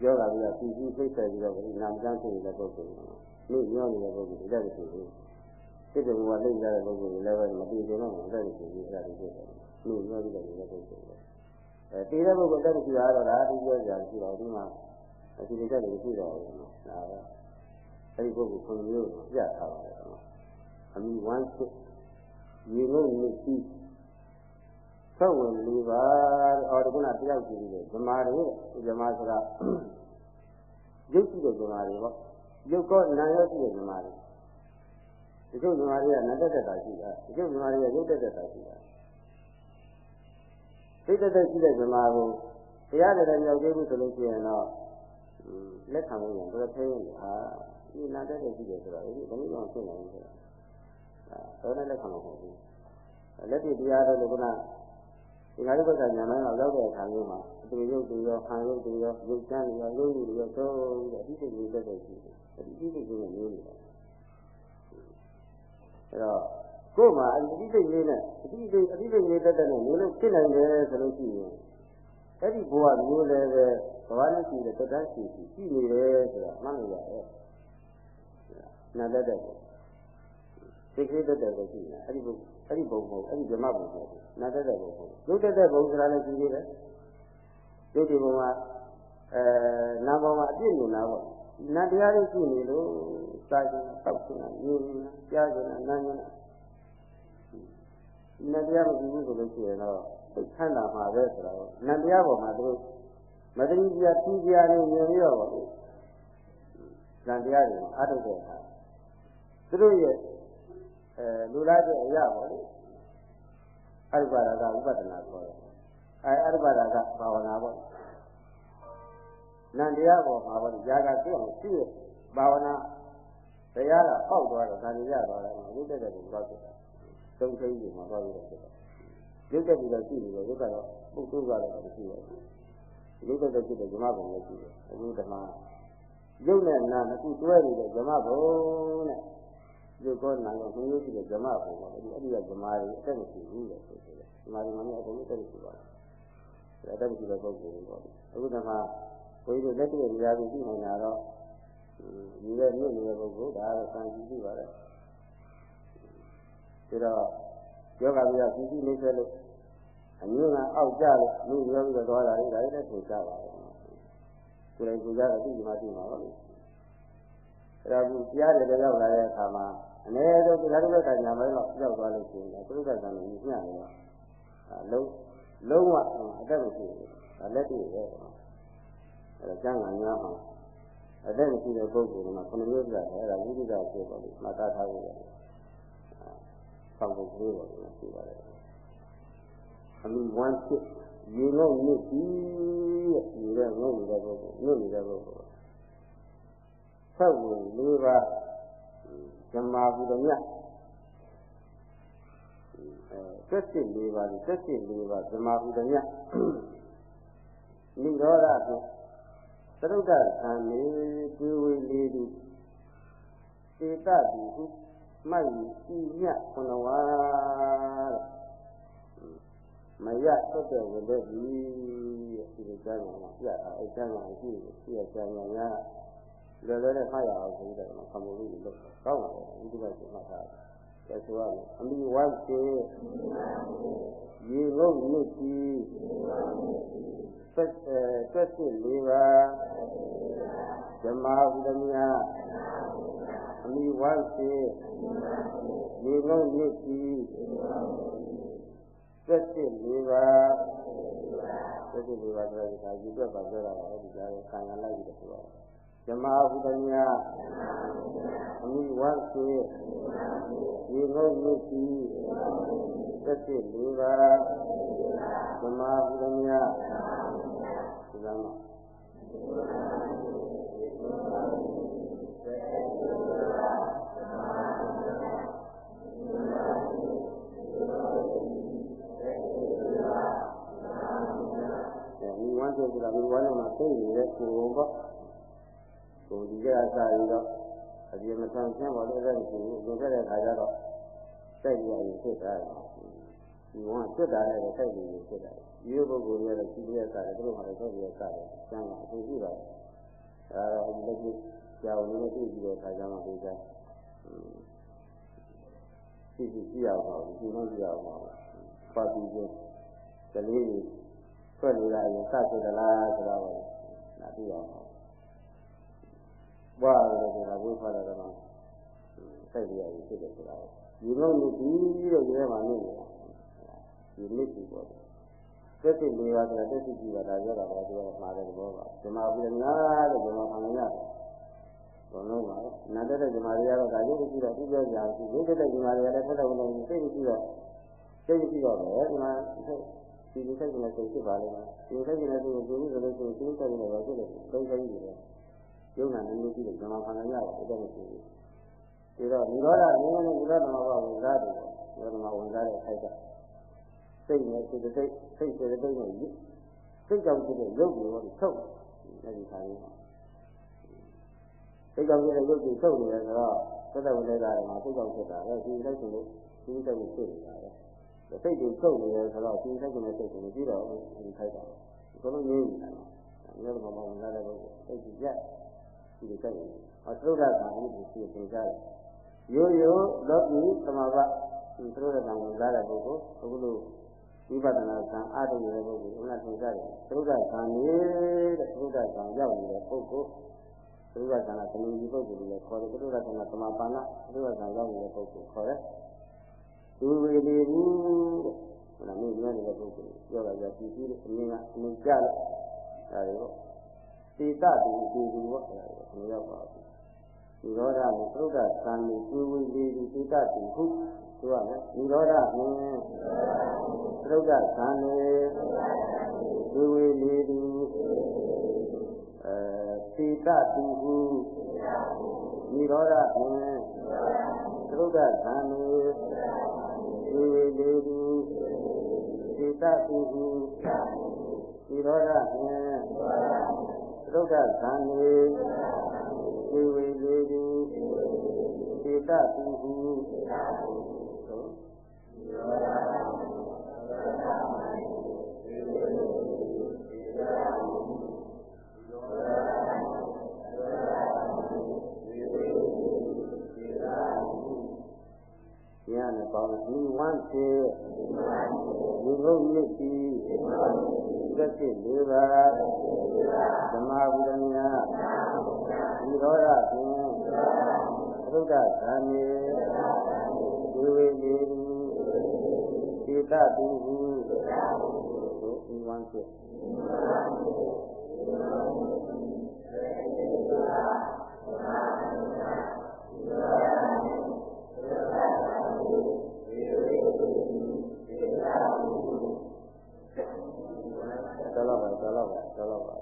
ပြောတာပြီးတော့ပြည်ကြီးစိတ်ဆက်ပြီးတော့ဒီနာမကျမ်းဖြစ်နေတဲ့ပုဂ္ဂိုလ်နေညောနေတဲ့ပုဂ္ဂိုလ်တွေလည်းဖြစ်ဘူးစိတ်တော်ကလိမ့်ကြတဲ့ပုဂ္ဂိုလ်တွေလည်းပဲမပြီးသေးတော့ဘူးအဲ့ဒါဖြစ်ပြီးအဲ့ဒါတွေဖြစ်တယ်နေညောပြီးတော့နေတဲ့ပုဂ္ဂိုလ်တွေအဲတည်တဲ့ပုဂ္ဂိုလ်တက်ကြည့်ရတော့ဒါဒီပြောကြရှိတော့ဒီမှာအစီအစဉ်တွေရှိတော့ဘူးဒါပဲအဲ့ဒီပုဂ္ဂိုလ်ခုမျိုးပြထားပါတယ် အမိဝမ်းစစ်ရေငုံနေပြီးသက်ဝင်လေးပါတဲ့အော်ဒီကုနာတယောက်ကြည့်ပြီးဇမားတွေဇမားဆိုတာရုပ်ရှိတဲ့ဇမားတွေပေါ့ရုပ်ကောနာရောရှိတဲ့ဇမားတွေဒီကုဇမားတွေကနာတက်တက်တာရှိတာဒီကုဇမားတွေကရုပ်တက်တက်တာရှိတာစိတ်တက်တက်ရှိတဲ့ဇမားကိုတရားတဲ့မြောက်သေးဘူးဆိုလို့ရှိရင်တော့လက်ခံလို့ရတယ်ဘယ်လိုထိရင်ဟာဒီနာတက်တက်ရှိတယ်ဆိုတော့ဒီဘယ်လိုမှဖြစ်နိုင်ဘူးဆိုတာ အဲတော့လက်ခံလို့မဟုတ်ဘူးလက်ပြတရားတော့ကုနာဒီငါတို့ဘက်ကညာမိုင်းတော့ရောက်တဲ့အခါမျိုးမှာအတူရုပ်တွေရောခံရုပ်တွေရောရုပ်ချမ်းတွေရောရုပ်တွေရောသုံးပြီးတော့အတိတ်ကြီးတက်တဲ့ရှိတယ်။ဒီအတိတ်ကြီးနဲ့မျိုးနေတာ။အဲတော့ကိုယ်မှာအတိတ်ကြီးနဲ့အတိတ်အတိတ်ကြီးတက်တဲ့နဲ့မျိုးလို့ဖြစ်နိုင်တယ်ဆိုလို့ရှိရင်အဲ့ဒီဘဝမျိုးလည်းပဲဘဝနဲ့ရှိတဲ့တတန်းရှိရှိရှိနေတယ်ဆိုတာမှတ်လို့ရတယ်။နာတတ်တဲ့ စိတ်ကလေးတက်တဲ့ကိုရှိနေတာအဲ့ဒီဘုအဲ့ဒီဘုံမဟုတ်အဲ့ဒီဓမ္မဘုံမဟုတ်နာတတ်တဲ့ဘုံဟုတ်ရုပ်တတ်တဲ့ဘုံဆိုတာလည်းရှိသေးတယ်ရုပ်ဒီဘုံကအဲနာဘောမှာအပြည့်မြင်တာပေါ့နတ်တရားတွေရှိနေလို့စားခြင်းတောက်ခြင်းညင်ခြင်းကြားခြင်းနားခြင်းနတ်တရားမရှိဘူးဆိုလို့ရှိရင်တော့သိချမ်းသာမှာပဲဆိုတော့နတ်တရားပေါ်မှာသူတို့မတတိပြတီးပြားနေမြင်ပြီးတော့ပေါ့နတ်တရားတွေအားထုတ်တဲ့အခါသူတို့ရဲ့အဲ လူလားတဲ့အရာပေါ့လေအရုပဒါကဥပဒနာခေါ်တယ်အဲအရုပဒါကဘာဝနာပေါ့နန္တရားပေါ်မှာပေါ့ຢာကသိအောင်ရှိရဘာဝနာတရားကပေါက်သွားတော့ဒါကြီးရသွားတယ်ရုပ်တက်တဲ့ကိုသွားဖြစ်တာသုံးသိန်းကြီးမှာသွားပြီးတော့ဖြစ်တာရုပ်တက်ပြီးတော့ရှိနေတယ်ရုပ်ကတော့ပုတ်သွသွားတယ်မရှိဘူးရုပ်တက်တဲ့ဖြစ်တဲ့ဇမဘုံလည်းရှိတယ်အခုဓမ္မရုပ်နဲ့နာနှစ်ခုတွဲနေတဲ့ဇမဘုံနဲ့ ရုပ်ကောနာရောနှမျိုးရှိတဲ့ဇမဘုံပါလေအဲ့ဒီကဇမတွေအတက်မရှိဘူးလို့ဆိုတယ်ဇမတွေမှလည်းအကုန်လုံးတက်ရှိပါဘူးအဲ့ဒါတက်ရှိတဲ့ပုဂ္ဂိုလ်တွေပေါ့အခုဓမ္မဘုရားတို့လက်တွေ့နေရာပြီးပြီးနေတာတော့ဒီရဲ့မြို့နေတဲ့ပုဂ္ဂိုလ်ဒါတော့စံကြည့်ကြည့်ပါလေဒါတော့ယောဂပြီးတော့ကြည့်ကြည့်နေဆက်လို့အငြင်းကအောက်ကြလို့လူပြောပြီးတော့သွားတာလေဒါလည်းထင်ရှားပါဘူးကိုယ်တိုင်ကိုယ်ကြတော့သိမှသိမှာပါလေအဲ့ဒါကကြားတယ်တော့ရောက်လာတဲ့အခါမှာ အနည်းဆုံးဒီလိုဘက်ကညာမဲတော့ရောက်သွားလို့ရှိရင်သုဒ္ဓကံကိုညှိနေတော့အလုံးလုံးဝအသက်မရှိဘူးဒါလက်တွေ့ပဲအဲဒါကျမ်းဂန်များမှာအသက်မရှိတဲ့ပုဂ္ဂိုလ်ကခုနှစ်မျိုးပြတယ်အဲဒါဝိသုဒ္ဓဖြစ်ပါလိမ့်မှတ်သားထားဖို့ရတယ်ဆောင်းဖို့ပြောပါတယ်ရှိပါတယ်အမိဝမ်းဖြစ်ရေငုံမြစ်ပြီးရဲ့ရေတဲ့ငုံနေတဲ့ပုဂ္ဂိုလ်မြစ်နေတဲ့ပုဂ္ဂိုလ်ဆက်ဝင်လေးပါး ဇမာဘူးတော်မြတ်အဲသက်စစ်လေးပါးသက်စစ်လေးပါးဇမာဘူးတော်မြတ်နိရောဓဖြင့်သရုတ်တသံနေတွေးဝေးလေးသည်ဧတတိဟုမှတ်ဤညခုနဝါမရသက်တဲ့ဝိတ္တိဒီလိုကြားမှာပြတာအဲကြားမှာရှိတယ်ရှိရကြားမှာများ လွယ်လွယ်နဲ့မှတ်ရအောင်ဆိုတော့ခမလို့လို့ကောင်းပါတယ်ဒီလိုဆိုမှတ်တာကျဆိုရမယ်အမိဝိုက်စေရေငုံမြစ်ကြီးသက်သက်စစ်လေးပါဓမ္မဝိဒမြအမိဝိုက်စေရေငုံမြစ်ကြီးသက်စစ်လေးပါသက်စစ်လေးပါဆိုတော့ဒါကြီးပြတ်ပါပြောတာပါဒီကြားခံရလိုက်ပြီးတော့ဆိုတော့ ဓမ္မဝိဒမြအမိဝိုက်စေရေငုံမြစ်ကြီးသက်စစ်လေးပါဓမ္မဝိဒမြဒီကမှာဒီဝမ်းတို့ကဒီဝမ်းမှာသိနေတဲ့ကိုယ်ပေါ့ ကိုဒီကစားပြီးတော့အပြင်မဆန်ဆင်းပါလို့လည်းရှိဘူးဒီခဲ့တဲ့ခါကျတော့စိတ်ရည်ဖြစ်တာဒီဝမ်းဖြစ်တာလည်းစိတ်ရည်ဖြစ်တာဒီလိုပုဂ္ဂိုလ်ရဲ့ရှိတဲ့စားတယ်သူတို့မှလည်းစိတ်ရည်စားတယ်ကျမ်းမှာအထူးရှိပါတယ်အဲတော့ဒီလက်ရှိကြောင်နေသိပြီးတော့ခါကျမှဒီကရှိရှိကြည့်အောင်ပါဒီလိုကြည့်အောင်ပါပါတီချင်းကလေးတွေထွက်နေတာရင်စဖြစ်သလားဆိုတော့ဒါသိအောင် ပါဘွားလို့ဆိုတာဝိဖာတယ်ကတော့စိတ်ရည်ဖြစ်တယ်ဆိုတာဒီလိုမျိုးဒီတဲ့ဒီထဲမှာနေနေတာဒီနစ်ပြီပေါ့သက်စစ်လေးပါးဆိုတာသက်စစ်ကြည့်တာဒါပြောတာပါဒီကမှာတဲ့ဘောပါဇမာပြညာတဲ့ဇမာခံရတယ်ဘုံလုံးပါနာတဲ့ဇမာတွေကတော့ဒါရုပ်ကြည့်တော့သူပြောကြအောင်ဒီရုပ်တဲ့ဇမာတွေကလည်းဖက်တော့လည်းစိတ်ကြည့်တော့စိတ်ကြည့်တော့ပဲဒီမှာဒီဒီစိတ်ကလည်းစိတ်ဖြစ်ပါလိမ့်မယ်ဒီစိတ်ကလည်းသူ့ကိုပြီးဆိုလို့ရှိရင်ဒီစိတ်ကလည်းပဲဖြစ်တယ်သုံးစိတ်ကြီးတယ် ယုံနာနေလို့ရှိတဲ့ဇမခန္ဓာရတယ်ဒါတော့ရှိဘူးဒီတော့ဒီရောဓနည်းနည်းဒီရောဓမဘဝင်စားတယ်ဒီရောဓမဝင်စားတဲ့အခိုက်ကစိတ်နဲ့စိတ်စိတ်စိတ်စိတ်နဲ့စိတ်ကြောင့်ဖြစ်တဲ့ရုပ်ကိုထုတ်တယ်ဒီခါလေးစိတ်ကြောင့်ဖြစ်တဲ့ရုပ်ကိုထုတ်နေတယ်ဆိုတော့သက်သက်ဝင်လိုက်တာကစိတ်ကြောင့်ဖြစ်တာပဲဒီလိုက်ဆိုလို့ဒီစိတ်ကိုဖြစ်နေတာပဲစိတ်ကိုထုတ်နေတယ်ဆိုတော့ဒီစိတ်ကိုလည်းစိတ်ကိုမကြည့်တော့ဘူးဒီခိုက်တာဘယ်လိုမျိုးနေတာလဲဒီရောဓမဘဝင်စားတဲ့ပုဂ္ဂိုလ်စိတ်ကြည့် ဒီလိုခိုက်နေအသုဒ္ဓကံကိုသိသင်ကြတယ်ရိုးရိုးလောကီသမဘာဒီသုဒ္ဓကံဝင်လာတဲ့ပုဂ္ဂိုလ်အခုလိုဝိပဿနာကံအားထုတ်နေတဲ့ပုဂ္ဂိုလ်ဘုရားသင်ကြတယ်သုဒ္ဓကံနေတဲ့သုဒ္ဓကံရောက်နေတဲ့ပုဂ္ဂိုလ်သုဒ္ဓကံကသမင်ကြီးပုဂ္ဂိုလ်တွေခေါ်တယ်သုဒ္ဓကံကသမာပါဏသုဒ္ဓကံရောက်နေတဲ့ပုဂ္ဂိုလ်ခေါ်တယ်သူဝေလေဘူးတဲ့ဟိုလားမြင်နေတဲ့ပုဂ္ဂိုလ်ပြောတာကြပြည်ပြီးအမြင်ကအမြင်ကြတယ်အဲဒီတော့ စေတတူဒီဒီပေါ့အဲဒါကိုရောက်ပါဘူးဒီရောဓနဲ့သုဒ္ဓကံကိုသူဝေလေဒီစေတတူဟုဆိုရမယ်ဒီရောဓဖြင့်သုဒ္ဓကံနဲ့သူဝေလေဒီအဲစေတတူဟုဒီရောဓဖြင့်သုဒ္ဓကံနဲ့ေလေသူစေတသူဟုဒီရောဓဖြင့် သုဒ္ဓသံလေေဝေလေသူစေတသူဟုဉာဏ်နဲ့ပေါင်းဒီဝမ်းစေဒီဘုံမြစ်ကြီး သက်ဖြစ်လေးပါဓမ္မဝိဒမြဒီရောရဖြင့်သုဒ္ဓဇာနေဒီဝေဒီစေတတုဟုပွားဖြစ်တော်တော့ ပါတော်တော့ပါတော်တော့ပါ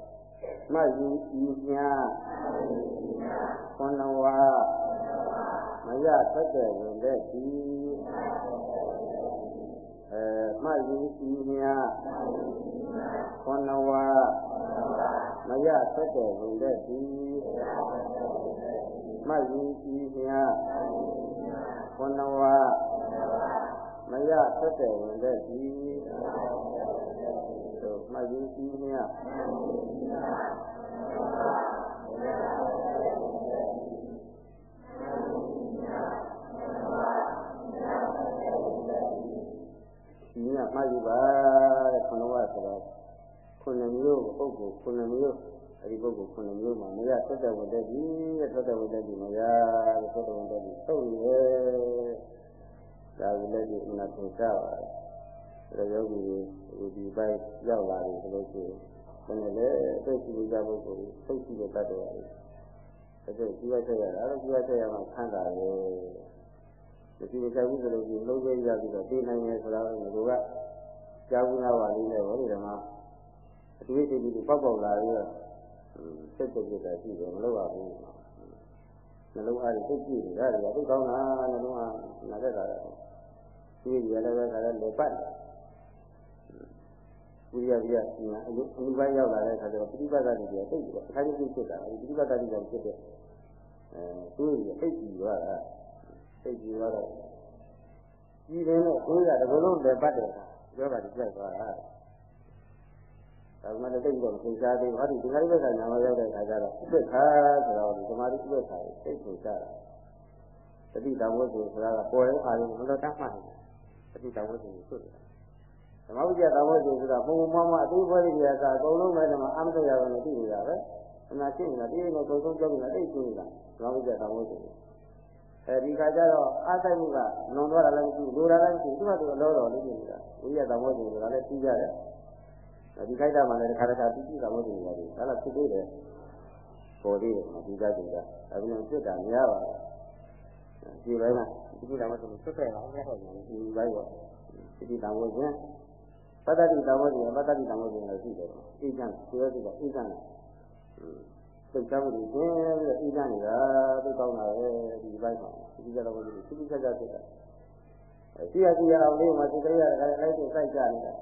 မှတ်ယူဤညာခွန်ဝါမရသက်တဲ့ဝင်တဲ့ဒီအဲမှတ်ယူဤညာခွန်ဝါမရသက်တဲ့ဝင်တဲ့ဒီမှတ်ယူဤညာခွန်ဝါမရသက်တဲ့ဝင်တဲ့ဒီတို့ မှတ်ယူဤညာဒီကမှတ်ယူပါတဲ့ခဏဝဆိုတော့ခုနှစ်မျိုးပုဂ္ဂိုလ်ခုနှစ်မျိုးအဲဒီပုဂ္ဂိုလ်ခုနှစ်မျိုးမှာမရသက်တဲ့ဝင်တဲ့ဒီသက်တဲ့ဝင်တဲ့ဒီမရတဲ့သက်တဲ့ဝင်တဲ့ဒီသုံးရဲဒါကလည်းဒီမနာသင်္ချပါတယ် ဒါယောဂီတွေဒီပိုင်းရောက်လာတယ်ဆိုလို့ရှိရင်ဘယ်နဲ့လဲသိရှိကြပုဂ္ဂိုလ်သိရှိတဲ့တတ်တော်ရတယ်အဲ့ဒါကြည့်ရချက်ရတာတော့ကြည့်ရချက်ရမှဆန်းတာလေမရှိမကြဘူးဆိုလို့ဒီလုံးဝရပြီးတော့သိနိုင်တယ်ဆိုတာကဒီကကြာဘူးနာပါလိမ့်မယ်ဘောဒီမှာအတွေ့အကြုံတွေပေါက်ပေါက်လာပြီးတော့စိတ်တုပ်ပြတာရှိတယ်မလုပ်ပါဘူးနှလုံးအားတွေသိကြည့်နေတာတွေကသိကောင်းတာနှလုံးအားနားတတ်တာဒီရလည်းပဲခါလည်းလေပတ် ဝိရိယပြည့်အင်းအယုအနိဗ္ဗာန်ရောက်လာတဲ့အခါကျတော့ပြိပဒ္ဒတိတွေသိပြီးတော့အခါကြီးဖြစ်တာဒီပြိပဒ္ဒတိကဖြစ်တဲ့အဲသူ့ရဲ့အိတ်ကြီးသွားတာစိတ်ကြည်သွားတော့ကြည်တယ်နဲ့ကိုယ်ကတကယ်လို့လည်းပတ်တယ်ပြောတာဒီပြတ်သွားတာဒါမှလည်းတိတ်တော့သင်္ချာသေးဘာလို့ဒီခါလေးဘက်ကညာမရောက်တဲ့အခါကျတော့ဥပ္ပခါဆိုတော့ဒီမာတိဥပ္ပခါကိုစိတ်သင်္ချာတာတတိတဝုဇ္ဇေဆိုတာကပေါ်တဲ့အာရုံဘယ်လိုတတ်မှတ်လဲတတိတဝုဇ္ဇေကိုဆွတ်တယ်ဓ မ္မဝိဇ္ဇာတဝုဇ္ဇေဆိုတာပုံပုံမှန်မှအသေးဖွဲလေးတွေကအကုန်လုံးပဲဓမ္မအမတရပဲနဲ့သိနေတာပဲအနာရှင်းနေတာတိရိနဲ့ကိုယ်ဆုံးကြောက်နေတာတိတ်ရှင်းနေတာဓမ္မဝိဇ္ဇာတဝုဇ္ဇေအဲဒီခါကျတော့အားတိုက်မှုကလွန်သွားတာလည်းမရှိဘူးလိုတာလည်းမရှိဘူးသူကသူအလောတော်လေးနေနေတာဝိရသမောရှင်ဆိုတာလည်းပြီးကြတယ်ဒီခိုက်တာမှလည်းတစ်ခါတစ်ခါပြီးပြီးသမောရှင်တွေလည်းဒါလည်းဖြစ်သေးတယ်ပေါ်သေးတယ်ဒီကြကြတာအခုလည်းဖြစ်တာများပါဒီဘက်ကဒီကိစ္စမှဆိုဖြစ်ခဲ့တာလည်းဟုတ်တယ်ဒီဘက်ရောဒီကိစ္စဝေရှင် ပတ္တိတမောရှင်ပတ္တိတမောရှင်လည်းရှိတယ်အေးချမ်းဆွေးဆိုတာအေးချမ်းစိတ်ကြောက်မှုတွေကျင်းပြီးတော့အေးချမ်းနေတာသိကောင်းတာပဲဒီဘက်မှာဒီကြတော့ဘုရားသူသူချက်ချက်ဖြစ်တာအဲရှိရရှိရအောင်လေးမှာစိတ်ကြရတာလည်းလိုက်ပြီးစိုက်ကြနေတာ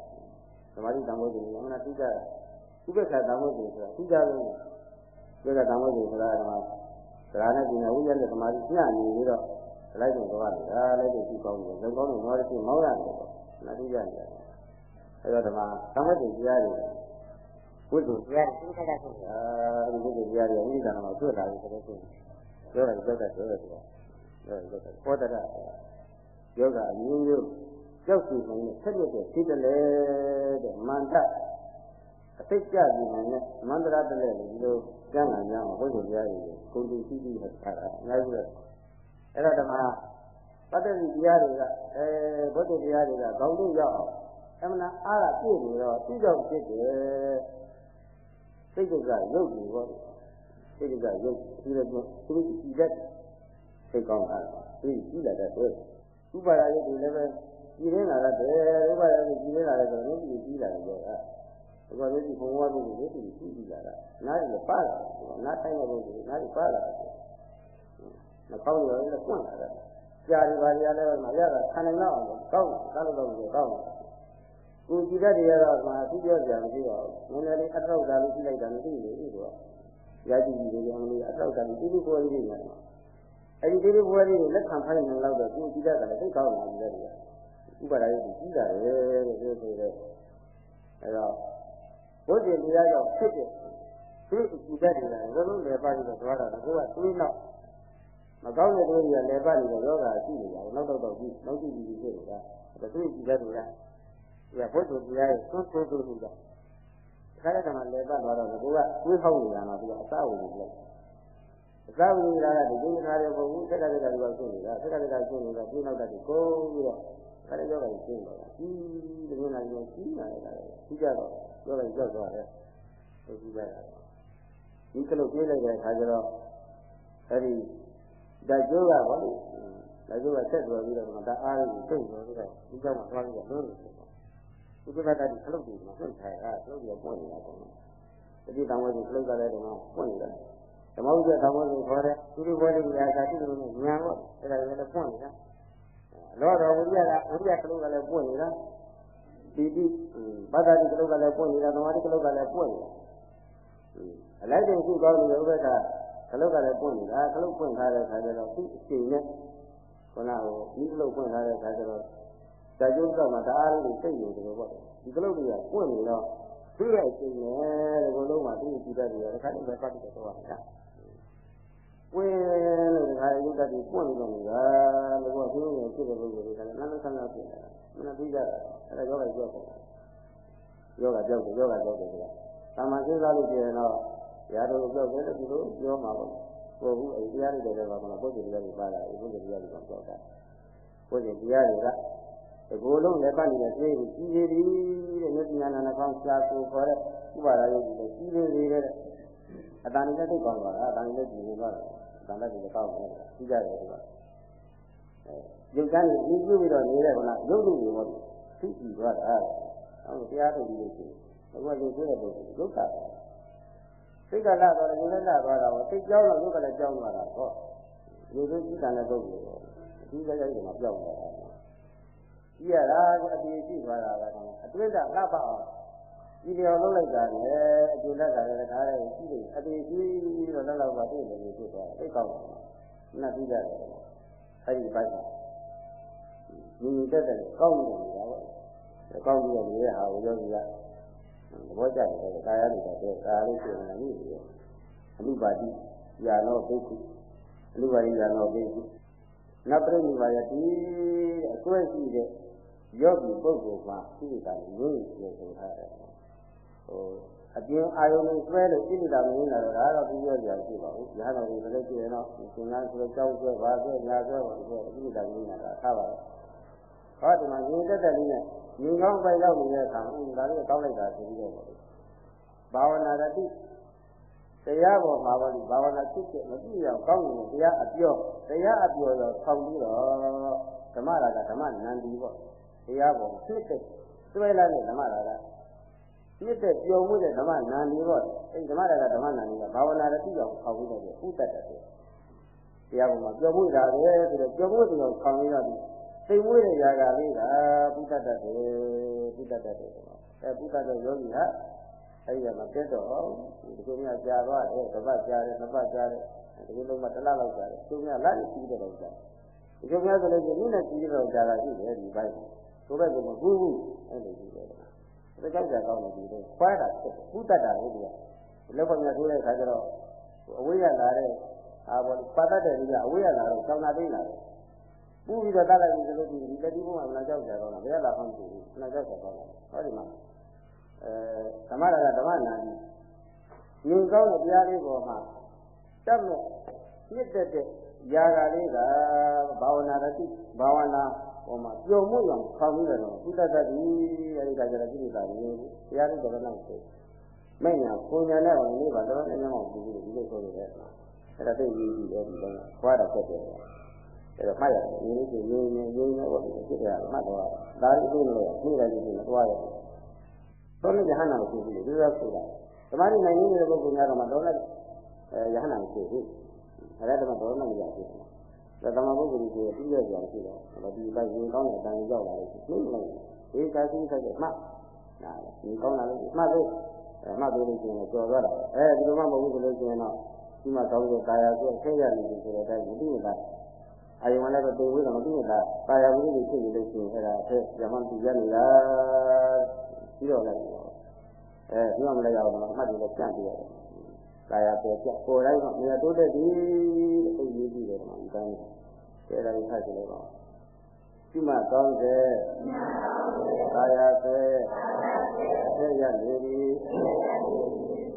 သမာဓိတန်ဖို့တွေအမှန်သိကြဥပ္ပခါတန်ဖို့တွေဆိုတာသိကြလို့ဒီကတန်ဖို့တွေဆိုတာကမှသရနဲ့ဒီနဲ့ဝိရနဲ့သမာဓိညံ့နေပြီးတော့လိုက်တော့သွားတယ်ဒါလည်းသိကောင်းတယ်လုံကောင်းတယ်မောရရှိမောရတယ်ပေါ့နာသိကြတယ် အဲတော့ဓမ္မသံဃာ့တရားတွေဝိဇ္ဇာတရားတွေသိကြတာဆိုအဲဒီဝိဇ္ဇာတရားတွေဝိဇ္ဇာနာမှာတွေ့လာပြီဆိုတော့ပြောတယ်ပြောတယ်ပြောတယ်ပြောတယ်ဟောတရယောဂအမျိုးမျိုးကြောက်စီနိုင်တဲ့ဆက်လက်တဲ့စိတ်တလေတဲ့မန္တအသိကြပြီနိုင်တဲ့မန္တရတလေလို့ဒီလိုကျမ်းဂန်များမှာဘုရားတရားတွေကိုကုန်တူရှိပြီးဟောတာအများကြီးပဲအဲ့တော့ဓမ္မပတ္တိတရားတွေကအဲဘုဒ္ဓတရားတွေကကောင်းလို့ရောက်အောင် အမှန်အားကပြည့်နေတော့သူ့ကြောင့်ဖြစ်တယ်စိတ်ကရုပ်ကြီးပေါ့စိတ်ကရုပ်ဒီလိုသူကြည့်တတ်စိတ်ကောင်းတာဒီကြည့်လာတဲ့အတွက်ဥပါဒရုပ်တွေလည်းပဲကြည်ရင်းလာတဲ့ဥပါဒရုပ်ကြည်ရင်းလာတဲ့ဆိုတော့ဒီကြည့်လာတယ်ပြောတာဥပါဒရုပ်ဘုံဝါဒတွေဒီကြည့်ကြည့်လာတာနားလည်းပါလာနားတိုင်းတဲ့ဘုံတွေနားလည်းပါလာတယ်နှာခေါင်းတွေလည်းပွင့်လာတယ်ကြာရီပါရီလည်းမရတာခံနိုင်တော့ကောင်းတယ်ကားလို့တော့ကောင်းတယ် ကိုကြည့်တတ်တယ်ကတော့မှသူပြောကြမရှိပါဘူးနည်းနည်းလေးအထောက်တာလေးကြည့်လိုက်တာမသိဘူးလေတော့ရာကြည့်ကြည့်လေးအမလေးအထောက်တာလေးဒီလိုပေါ်လေးနေတယ်အဲဒီဒီလိုပွဲလေးကိုလက်ခံဖိုင်းနေတော့ကိုကြည့်တတ်တယ်သိကောင်းတယ်ဒီလိုတွေကဥပါဒရုပ်ကြီးတာလေလို့ပြောဆိုတယ်အဲတော့ဘုဒ္ဓတရားကြောင့်ဖြစ်တဲ့ဒီကြည့်တတ်တယ်လည်းဘယ်လိုလဲပါပြီးတော့သွားတာလဲကိုကသူ့နောက်မကောင်းတဲ့တွေတွေကလည်းပါပြီးတော့ယောဂရှိနေတာနောက်တော့တော့ပြီးနောက်ကြည့်ကြည့်ဖြစ်နေတာဒါသူကြည့်တတ်တယ်လား ဒီဘုဒ္ဓတရားရဲ့သွန်းသွန်းသွန်းနေတာခါရကမှလည်းပတ်သွားတော့ကိုကတွေးဟောက်နေတာတော့သူကအစာဝင်နေလိုက်အစာဝင်နေတာကဒီကိစ္စတွေပုံဘူးသက်ကသက်ကဒီလိုဖြစ်နေတာသက်ကသက်ကဖြစ်နေတာပြင်းနောက်တတ်ကိုပြီးတော့ခါတဲ့ယောဂကြီးရှင်းတော့ကြီးဒီလိုမျိုးကြီးနေတယ်ကြီးကြတော့ယောဂကြီးကြောက်သွားတယ်သူကြီးကြတာဒီကလုတ်ပြေးလိုက်တဲ့အခါကျတော့အဲ့ဒီဓာတ်ကျိုးကဘာလို့ဓာတ်ကျိုးကဆက်သွားပြီးတော့ဓာတ်အားကြီးတိတ်သွားပြီးတော့ဒီကြောင့်မှသွားပြီးတော့လုံးလို့ဖြစ်သွား ဒီကလုတ်ကလုတ်ပြီးမှဆွတ်ထားတာကလုတ်ပြီးပွင့်နေတာပေါ့နော်တတိတံဝဲကြီးကလုတ်ကလည်းဒီမှာပွင့်နေတာဓမ္မဥစ္စာသံဃာကိုခေါ်တဲ့သူတို့ဘောလေးကသာတိလို့ညာတော့အဲ့ဒါလည်းပွင့်နေတာလောတော်ဝိရိယကဝိရိယကလုတ်ကလည်းပွင့်နေတာဒီဒီဘာသာတိကလုတ်ကလည်းပွင့်နေတာသမာဓိကလုတ်ကလည်းပွင့်နေတာအလိုက်တင်ရှိကောင်းနေတဲ့ဥပ္ပခကလုတ်ကလည်းပွင့်နေတာကလုတ်ပွင့်ထားတဲ့ခါကျတော့သူ့အချိန်နဲ့ခုနကဒီကလုတ်ပွင့်ထားတဲ့ခါကျတော့ ဇာကျုံးကမှတအားလေးစိတ်နေတယ်ပေါ့ဒီကလုတ်တွေကပွင့်နေတော့သူ့ရဲ့အချိန်နဲ့ဒီလိုလုံးမှသူ့ကြည့်တတ်တယ်တခါတည်းပဲပတ်တယ်တော့ဟာပွင့်လို့ဒီခါရုပ်တတ်ပြီးပွင့်နေတော့နေတာလို့ကသူ့ရဲ့ဖြစ်တဲ့ပုဂ္ဂိုလ်တွေကလည်းနာမဆန်းဆန်းဖြစ်နေတာမနပြီးကြတာအဲ့ဒါယောဂကြောက်တယ်ယောဂကြောက်တယ်ယောဂကြောက်တယ်ဆိုတာသာမန်စဉ်းစားလို့ရှိရင်တော့ရာတော်ကြောက်တယ်လို့ဒီလိုပြောမှာပေါ့ကိုဘူးအဲတရားတွေလည်းပါကတော့ပုဂ္ဂိုလ်တရားတွေပါလာဒီပုဂ္ဂိုလ်တရားတွေကြောက်တာပုဂ္ဂိုလ်တရားတွေက တကူလုံးလည်းပတ်နေတဲ့သိကိုကြီးသေးသည်တဲ့မြတ်ဉာဏ်နဲ့ကောင်းရှားကိုခေါ်တဲ့ဥပါဒယုတ်ကြီးကြီးသေးသေးတဲ့အတန်နဲ့သိကောင်းသွားတာအတန်နဲ့ကြည့်နေတော့အတန်နဲ့ဒီကောင်းတယ်ကြီးကြတယ်ဒီကအဲရုပ်ကန်းကြီးပြုပြီးတော့နေတဲ့ကရုပ်လူတွေပေါ့သိကြည့်သွားတာဟောတရားထုတ်ပြီးလို့ရှိရင်အခုကရုပ်သေးတဲ့ပုဂ္ဂိုလ်ရုပ်တာစိတ်ကလာတော့လည်းလည်းလာသွားတာပေါ့စိတ်ကြောင်းတော့ရုပ်ကလည်းကြောင်းသွားတာပေါ့ရုပ်သေးကြည့်တာလည်းပုဂ္ဂိုလ်ပေါ့အကြီးကြီးကြီးကပြောင်းသွားတာ ကြည့်ရတာကအပြေရှိသွားတာကတော့အတွင်းကလှပအောင်ဒီလျော်လုံးလိုက်တာနဲ့အကျိုးလက်တာလည်းဒါလည်းရှိတယ်အပြေရှိတော့လည်းတော့ပါတွေ့တယ်လို့ဖြစ်သွားတယ်သိကောင်းတယ်နတ်ပြီးကြတယ်အဲဒီဘက်ကညီညီတက်တက်ကောင်းနေနေတာပေါ့ကောင်းပြီးတော့နေတဲ့ဟာကိုယောဂီကသဘောကျတယ်ကာယလို့တဲ့ကာယလေးရှိနေတာမိတယ်အနုပါတိယာနောဘိက္ခုအနုပါတိယာနောဘိက္ခုနပရိနိဗ္ဗာယတိအစွဲရှိတဲ့ ယောဂီပုဂ္ဂိုလ်မှာသိတာငြိမ့်လို့ဆိုထားတယ်ဟိုအပြင်အာယုန်ကိုဆွဲလို့သိတာမင်းလာတော့ဒါတော့ပြီးပြောကြရရှိပါဘူး။ညာတော်ကိုလည်းကြည့်ရင်တော့သင်္ကန်းဆိုတော့ကြောက်ဆွဲပါဆွဲညာဆွဲပါဆွဲသိတာမင်းလာတာထားပါတော့။ဟောဒီမှာညီတက်တက်လေးနဲ့ညီကောင်းပိုင်ရောက်နေတဲ့အခါဦးဒါလေးကောင်းလိုက်တာဆိုပြီးတော့ဘာဝနာရတိတရားပေါ်မှာပါလို့ဘာဝနာဖြစ်ဖြစ်မပြည့်အောင်ကောင်းနေတဲ့တရားအပြောတရားအပြောရောဆောင်းပြီးတော့ဓမ္မရာကဓမ္မနန္ဒီပေါ့ တရားပေါ်ဖြစ်တဲ့သွဲလာတဲ့ဓမ္မရာကဖြစ်တဲ့ပျော်မှုတဲ့ဓမ္မနန္ဒီပေါ့အဲဓမ္မရာကဓမ္မနန္ဒီကဘာဝနာရတိအောင်ဆောင်းပြီးတော့ဥတ္တတတယ်တရားပေါ်မှာပျော်မှုတာပဲဆိုတော့ပျော်မှုတရားဆောင်းပြီးတော့သိမွေးတဲ့ຢာကလေးကပုတ္တတတယ်ပုတ္တတတယ်အဲပုတ္တတယောဂီဟာအဲ့ဒီမှာတက်တော့ဒီကုမြကြာသွားတယ်တစ်ပတ်ကြာတယ်နှစ်ပတ်ကြာတယ်ဒီကုလုံးမှာတစ်လလောက်ကြာတယ်ကုမြလာနေပြီးတဲ့တော့ကြာဒီကုမြဆိုလို့ရှိရင်နည်းနဲ့ပြီးတဲ့တော့ကြာတာရှိတယ်ဒီဘက် ဆိုဘက်ကမကူဘူးအဲ့လိုရှိတယ်ဒါကြောင့်ကြာကောင်းတယ်ဒီလိုခွဲတာဖြစ်ပုတ္တတာလေးတွေကလောက်ပါမြထိုးတဲ့ခါကျတော့အဝိရလာတဲ့အာဘောပါတတ်တဲ့ကြီးကအဝိရလာတော့ကျောင်းသာသိလာတယ်ပူပြီးတော့တတ်လိုက်ပြီဆိုလို့ဒီလက်ဒီဘုံမှာမနာကြောက်ကြတော့လားဘယ်လာမှမသိဘူးမနာကြောက်ကြတော့လားဟောဒီမှာအဲဓမ္မရာကဓမ္မနာကြီးဉာဏ်ကောင်းတဲ့တရားလေးပေါ်မှာတတ်မဲ့မြင့်တက်တဲ့ຢာကလေးကဘာဝနာရတိဘာဝနာ ဟိုမှာပျော်မှုရောခေါင်းပြီးတော့သုတ္တတတိအဲဒီကကြတဲ့ကိလေသာတွေတရားလေးတော်တော်နဲ့ဆိုမဲ့ညာပုံညာနဲ့ဝင်နေပါတော့လည်းမျက်မှောက်ကြည့်ပြီးဒီလိုဆိုလို့ရတယ်အဲ့ဒါသိရေးကြည့်တယ်ဒီကောင်ခွာတာဆက်တယ်အဲ့တော့မှတ်ရတယ်ရင်းနေရင်းနေရင်းနေပေါ့ဒီဖြစ်တယ်မှတ်တော့ဒါလေးသိနေလို့နေ့တိုင်းဒီလိုသွားရတယ်သောနဲ့ယဟနာမရှိဘူးလေဒီလိုဆိုတာဓမ္မရိနိုင်နေတဲ့ပုဂ္ဂိုလ်များတော့မှတော့လည်းအဲယဟနာမရှိဘူးအဲဒါတော့တော့မရဘူး ဒါဓမ္မပုဂ္ဂိုလ်ကြီးကိုပြည့်ရကြအောင်ရှိတော့ဒီလိုက်ရင်ကောင်းတဲ့အတိုင်းရောက်လာလို့နှိမ့်လိုက်ဒီကာသိဆိုင်တဲ့မှတ်ဒါဒီကောင်းလာလို့မှတ်လို့အဲမှတ်လို့ရှိရင်ကြော်သွားတာအဲဒီလိုမှမဟုတ်ဘူးဆိုလို့ရှိရင်တော့ဒီမှာကောင်းတဲ့ကာယကိုအထည့်ရနေပြီဆိုတဲ့အတိုင်းမသိရတာအာယုံလည်းတော့သိဝေးတော့မသိရတာကာယဝိရိယဖြစ်နေလို့ရှိရင်အဲဒါအထက်ဇမန်ပြရနေတာပြီးတော့လည်းအဲဒီမှာမလဲရအောင်အမှတ်တွေလည်းပြန့်ပြရတယ် ကာယပေါ်ပြပေါ်တိုင်းတော့မြတ်တိုးတဲ့ဒီအိပ်ရေးကြည့်တယ်မှာဒီတိုင်းတဲ့ဒါကိုဖတ်ကြည့်လိုက်ပါဒီမှာကောင်းတဲ့ကာယဆွဲဆက်ရနေပြီ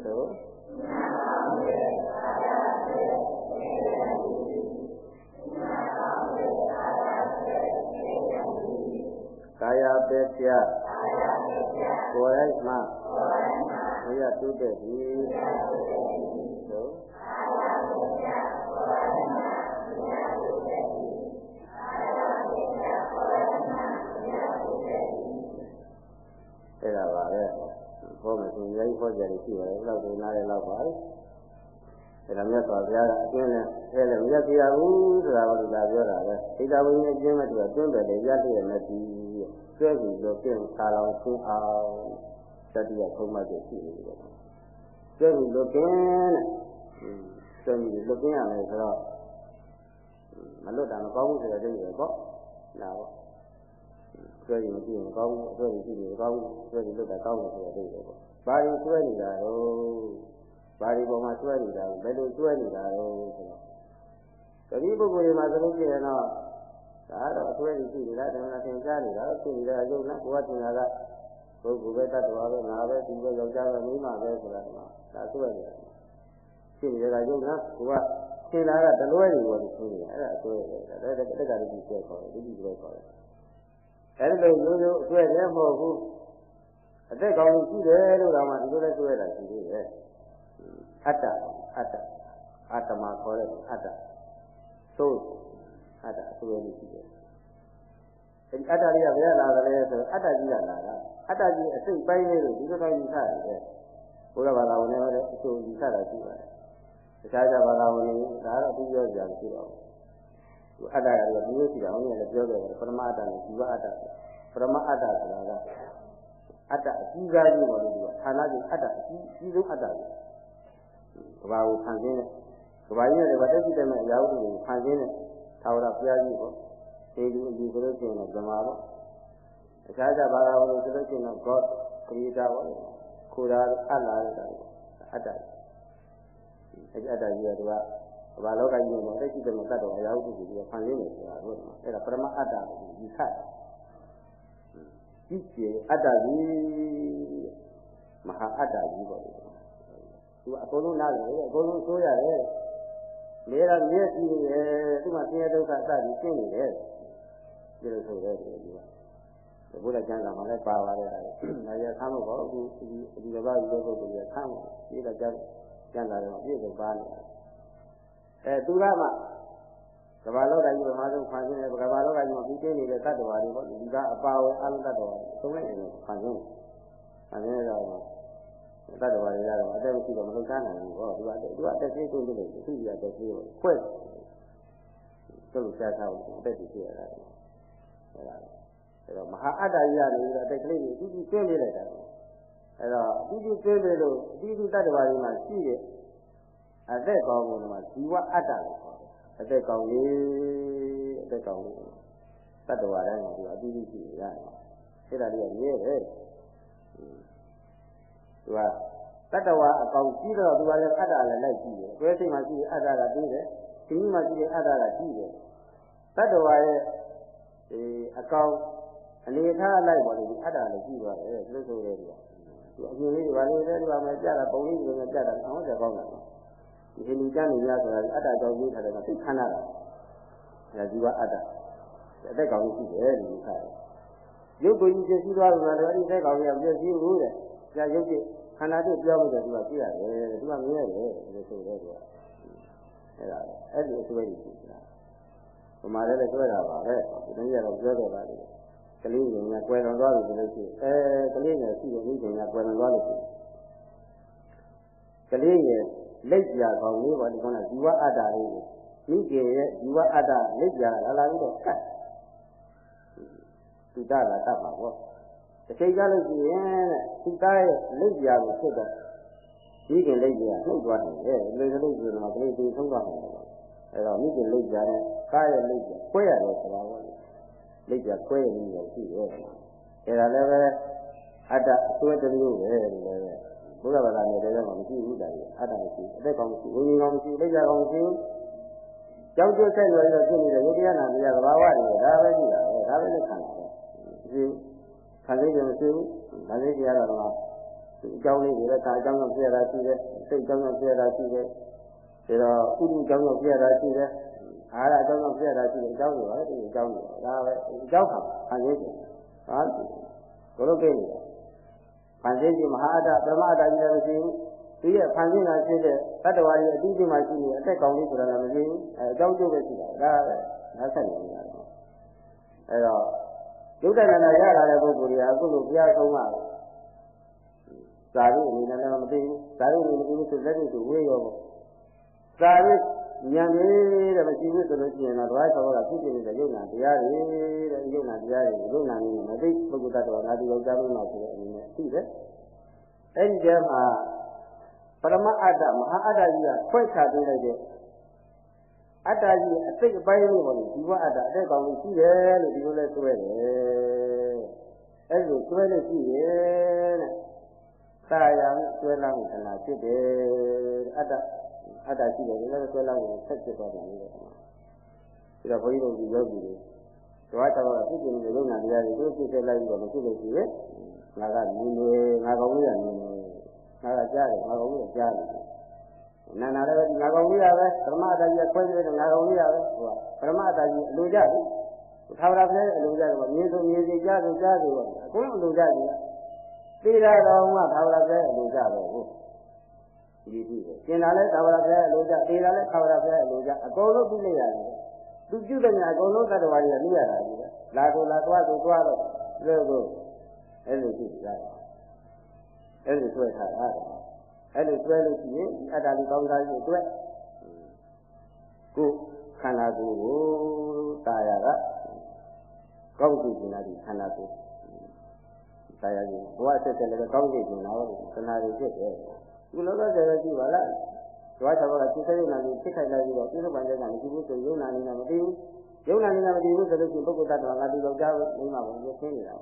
သို့ကာယပေပြကိုယ်လိုက်မှဝိ ရတုတဲ့ဒီသို့အဲ့ဒါပါပဲဟောမယ်ဆိုရင်ရိုက်ဟောကြတယ်ရှိပါတယ်ဘယ်တော့ဒီနားလည်းလောက်ပါလေအဲ့ဒါမြတ်စွာဘုရားကအကျဉ်းနဲ့အဲလည်းမရပြရဘူးဆိုတာကိုလာပြောတာပဲဣဒဝိညာဉ်ကျင်းမဲ့သူကတွန်းတယ်လေရတည့်ရမယ်ဒီကျွဲပြီးတော့ပြင်ခါလောင်ဆင်းအောင် တတိယဆုံးမချက်ရှိနေတယ်ကျွဲပြီးလွတ်ကင်းတဲ့ကျွဲပြီးလွတ်ကင်းရမယ်ဆိုတော့မလွတ်တာမကောင်းဘူးဆိုတဲ့အိဗယ်ပေါ့နားပေါ့ကျွဲပြီးမကြည့်ရင်ကောင်းဘူးအကျွဲပြီးကြည့်ရင်ကောင်းဘူးကျွဲပြီးလွတ်တာကောင်းတယ်ဆိုတဲ့အိဗယ်ပေါ့ဘာလို့ကျွဲနေတာတော့ဘာဒီပေါ်မှာကျွဲနေတာဘယ်လိုကျွဲနေတာတော့ဆိုတော့တတိပုဂ္ဂိုလ်တွေမှာသလို့ရှိရင်တော့ဒါတော့အကျွဲကြီးရှိနေတာဓမ္မသင်ကြားနေတာရှိနေတာရုပ်နဲ့ဘဝတင်တာက ပုဂ္ဂိုလ်ပဲတတ်တော်ပဲငါပဲဒီပဲယောက်ျားပဲမိန်းမပဲဆိုတာကဒါကျွဲနေတာရှိနေတာရုပ်နဲ့ဘဝသင်တာကတလွဲတွေပေါ်ရှိနေတာအဲ့ဒါအကျွဲပဲဒါတက်ကတည်းကကျွဲခေါ်တယ်ဒီကြီးကျွဲခေါ်တယ်အဲ့ဒီလိုရိုးရိုးအကျွဲလည်းမဟုတ်ဘူးအသက်ကောင်းလို့ရှိတယ်လို့တော့မှဒီလိုလဲကျွဲတာရှိသေးတယ်အတ္တအတ္တအတ္တမှာခေါ်တဲ့အတ္တသို့အတ္တအစွဲလေးရှိတယ်အဲ ဒီအတ္တလေးကဘယ်လာသလဲဆိုအတ္တကြီးကလာတာအတ္တကြီးအစိတ်ပိုင်းလေးလို့ဒီလိုတိုင်းယူဆရတယ်ဘုရားဘာသာဝင်တွေလည်းအဆိုယူဆတာရှိပါတယ်တခြားခြားဘာသာဝင်တွေဒါတော့သူပြောကြတယ်ရှိတော့ဘူးအတ္တကလည်းဒီလိုရှိတာဘုရားလည်းပြောခဲ့တယ်ပရမအတ္တနဲ့ဇီဝအတ္တပရမအတ္တဆိုတာကအတ္တအကြီးစားကြီးပေါ်လို့ဒီကဌာနကြီးအတ္တအကြီးကြီးဆုံးအတ္တကြီးကဘာကိုဖန်ဆင်းတဲ့ကဘာကြီးနဲ့ကတက်ကြည့်တဲ့အရာဥဒ္ဓကိုဖန်ဆင်းတဲ့သာဝရဘုရားကြီးပေါ့ ဒီလူအကြီးဆိုလို့ရှိရင်တော့ဇမာပေါ့အခြားခြားဘာသာဝင်ဆိုလို့ရှိရင်တော့ God creator ပေါ့ခိုးတာအတ္တရတာအတ္တအဲ့ဒီအတ္တကြီးကသူကဘာလောကကြီးနဲ့တက်ကြည့်တဲ့တတ်တော်အရာဥဒ္ဓကိုဖန်ဆင်းနေဆိုတာဟုတ်တယ်အဲ့ဒါပရမအတ္တကိုယူဆတယ်ကြည့်ကျအတ္တကြီးမဟာအတ္တကြီးပေါ့လေသူအကုန်လုံးနားလည်တယ်အကုန်လုံးဆိုးရတယ်လေတော့မျက်စိရဲ့သူ့မှာဆင်းရဲဒုက္ခစသည်ရှင်းနေတယ် ဒီလိုဆိုရဲတယ်ဒီကဘုရားကျမ်းစာမှာလည်းပါပါတယ်။ဒါရဆမ်းလို့ပေါ့အခုဒီဒီကဘာကြီးတဲ့ပုဂ္ဂိုလ်ကဆမ်းတယ်ဒီကကျမ်းကျမ်းစာတွေမှာပြည့်စုံပါနေတယ်။အဲသူကမှကမ္ဘာလောကကြီးမှာဆုံးဖန်ဆင်းတဲ့ကမ္ဘာလောကကြီးမှာပြီးတင်းနေတဲ့တတ္တဝါတွေပေါ့ဒီကအပါဝအလုံးတတ္တဝါတွေသုံးလိုက်တယ်ဖန်ဆင်းတယ်။ဖန်ဆင်းရတော့တတ္တဝါတွေကတော့အတက်မရှိတော့မလှုပ်ရှားနိုင်ဘူးဟောသူကသူကအတက်သေးသေးလေးသူကြီးကတက်သေးခွဲ့သူ့ရှားထားဘူးအတက်ကြီးပြရတာ အဲဒါအဲတော့မဟာအတ္တကြီးကနေပြီးတော့အတက်ကလေးကြီးအကြီးကြီးကျင်းနေလိုက်တာအဲတော့အကြီးကြီးကျင်းနေလို့အကြီးကြီးတတ္တဝါတွေမှာရှိတဲ့အသက်ကောင်းမှုမှာဇီဝအတ္တလို့ခေါ်တယ်အသက်ကောင်းရေးအသက်ကောင်းရေးတတ္တဝါတိုင်းမှာသူအကြီးကြီးရှိရတယ်အဲ့ဒါလေးကမြဲတယ်သူကတတ္တဝါအကောင်ကြီးတော့သူကလည်းအတ္တလည်းလိုက်ကြည့်တယ်။ဘယ်စိတ်မှာရှိတဲ့အတ္တကပြီးတယ်။ဒီမှာရှိတဲ့အတ္တကကြည့်တယ်။တတ္တဝါရဲ့ အဲအကောင်အနေထားလိုက်ပါလို့ဒီအတ္တလည်းကြည့်သွားတယ်သူဆိုရဲဒီကသူအမြင်လေးတွေဘာလို့လဲဒီကမှကြာတာပုံလေးတွေနဲ့ကြာတာအောင်တယ်ကောင်းတယ်။ဒီလူကျမ်းနေရဆိုတာအတ္တကြောင့်ရေးထားတယ်ကသိခန္ဓာတာ။အဲဒါဇီဝအတ္တအသက်ကောင်ရှိတယ်ဒီခါ။ရုပ်ကိုယ်ကြီးပြည့်စည်သွားတယ်ဆိုတော့ဒီသက်ကောင်ကြီးကပြည့်စည်ဘူးတဲ့။ကြာရုပ်ကြီးခန္ဓာတို့ပြောလို့သူကကြည့်ရတယ်သူကမြင်ရတယ်ဒီဆိုတော့သူကအဲ့ဒါအဲ့ဒီအစွဲကြီးရှိတာ ဘုမာလည်းလည်းပြောတာပါပဲဒီနေ့ကတော့ပြောတော့ပါလေကလေးငယ်ကကွယ်တော်သွားပြီဆိုလို့ရှိရင်အဲကလေးငယ်ရှိတဲ့မိခင်ကကွယ်တော်သွားလို့ရှိရင်ကလေးငယ်လက်ပြကောင်လေးပါဒီကောင်းတာဇီဝအတ္တလေးကိုမိခင်ရဲ့ဇီဝအတ္တလက်ပြလာလာပြီးတော့ကတ်သူတလာတတ်ပါဘောတစ်ချိန်ကြလို့ရှိရင်တဲ့သူသားရဲ့လက်ပြာကိုဖြစ်တော့မိခင်လက်ပြာနှုတ်သွားတယ်လေလေလို့ဆိုတော့ကလေးသူဆုံးသွားတယ် အဲ့တော့မိခင်လက်ပြာနဲ့ကားရဲ့လက်ပြာခွဲရတယ်ဆိုတာပေါ့လေလက်ပြာခွဲရနေရရှိတယ်အဲ့ဒါလည်းပဲအတ္တအစွဲတစ်မျိုးပဲလို့လည်းဘုရားဘာသာနဲ့လည်းမှမရှိဘူးတာကြီးအတ္တမရှိအသက်ကောင်းမရှိဝိညာဉ်ကောင်းမရှိလက်ပြာကောင်းမရှိကြောက်ကြွဆက်ရွယ်ရဖြစ်နေတဲ့ယုတ်တရားနာတရားသဘာဝတွေဒါပဲကြည့်တာပဲဒါပဲလက်ခံတာပဲဒီခံသိတယ်မရှိဘူးဒါလေးတရားတော်မှာဒီအကြောင်းလေးတွေလည်းဒါအကြောင်းကြောင့်ပြရတာရှိတယ်စိတ်အကြောင်းကြောင့်ပြရတာရှိတယ် ဒါတော့ဥဒုအကြောင်းကြောင့်ပြရတာရှိတယ်အာရအကြောင်းကြောင့်ပြရတာရှိတယ်အကြောင်းတွေပါလေဒီအကြောင်းတွေဒါပဲအကြောင်းခံခံသိတယ်သဟာကိုလိုကိနေတာဖန်ဆင်းခြင်းမဟာအတ္တပရမအတ္တကြီးလည်းမရှိဘူးသူရဲ့ဖန်ဆင်းတာဖြစ်တဲ့တတ္တဝါကြီးအတူတူမှရှိနေအသက်ကောင်းလေးဆိုတာလည်းမရှိဘူးအဲအကြောင်းကျိုးပဲရှိတာဒါကဒါဆက်နေနေတာအဲတော့ယုတ်တဏ္ဍာရလာတဲ့ပုဂ္ဂိုလ်တွေကအခုလိုဘုရားဆုံးမှာဇာတိအနေနဲ့လည်းမသိဘူးဇာတိအနေနဲ့မသိဘူးဆိုလက်တွေ့သူဝေးရော ဇာတိဉာဏ်လေးတဲ့မရှိဘူးဆိုလို့ရှိရင်တော့ဒွါဆောကဖြစ်နေတဲ့ယုံနာတရားတွေတဲ့ယုံနာတရားတွေယုံနာနည်းနဲ့မသိပုဂ္ဂိုလ်တ attva ငါဒီယောက်ျားမင်းမဆိုတဲ့အနေနဲ့သိတယ်အဲဒီကျမ်းမှာပရမအတ္တမဟာအတ္တကြီးကခွဲခြားပေးလိုက်တဲ့အတ္တကြီးအစိတ်အပိုင်းလေးပေါ့လေဒီဘအတ္တအတဲ့ကောင်လေးရှိတယ်လို့ဒီလိုလဲဆွဲတယ်အဲဒီလိုဆွဲလို့ရှိရဲ့တဲ့သာယာဆွဲလာမှုခဏဖြစ်တယ်အတ္တ အတ္တရှိတယ်ဒီလိုဆွဲလာမှုဆက်ဖြစ်သွားတယ်လို့ပြောတာဒါတော့ဘုန်းကြီးတို့ဒီယောဂီတွေဓဝါတော်ကဖြစ်နေလို့နာတရားတွေသူဖြစ်ခဲ့လိုက်ပြီးတော့မရှိလို့ရှိရဲ့ငါကမြင်နေငါကောင်းလေးကမြင်နေငါကကြားတယ်ငါကောင်ကြီးကကြားတယ်နာနာလည်းငါကောင်ကြီးရပဲပရမအတ္တကြီးခွဲပြီးတော့ငါကောင်ကြီးရပဲဟိုကပရမအတ္တကြီးအလိုကြတယ်ထာဝရကလေးအလိုကြတယ်မြင်ဆိုမြင်စီကြားဆိုကြားဆိုအကုန်လုံးအလိုကြတယ်သိတာတော့မှထာဝရကလေးအလိုကြပဲဟုတ် ဒီကြည့်တယ်ကျင်လာလဲထာဝရကလေးအလိုကြသိတာလဲထာဝရကလေးအလိုကြအကုန်လုံးသိလိုက်ရတယ်သူပြုတဲ့ညာအကုန်လုံးတတ္တဝါတွေကသိရတာကြီးပဲလာဆိုလာသွားဆိုသွားတော့လို့ကိုအဲ့လိုကြည့်ရတယ်အဲ့ဒီဆွဲထားတာအဲ့ဒီဆွဲလို့ရှိရင်အတ္တလေးကောင်းစားရေးအတွက်ကိုခန္ဓာကိုယ်ကိုတာယာကကောင်းကြည့်နေတာဒီခန္ဓာကိုယ်တာယာကြီးဘဝဆက်ဆက်လည်းကောင်းကြည့်နေတာဟုတ်ခန္ဓာတွေဖြစ်တယ် ဒီလောကကျတော့ကြည့်ပါလားဘဝချက်တော့စိတ်စိတ်နာကြီးဖြစ်ခိုက်လိုက်ပြီးတော့ပြိဿပန်တဲ့ကမရှိဘူးဆိုယုံနာနေနာမသိဘူးယုံနာနေနာမသိဘူးဆိုလို့ရှိရင်ပုဂ္ဂိုလ်တ attva ငါဒီလောက်ကြားလို့မိမဘုံကိုသိနေတာ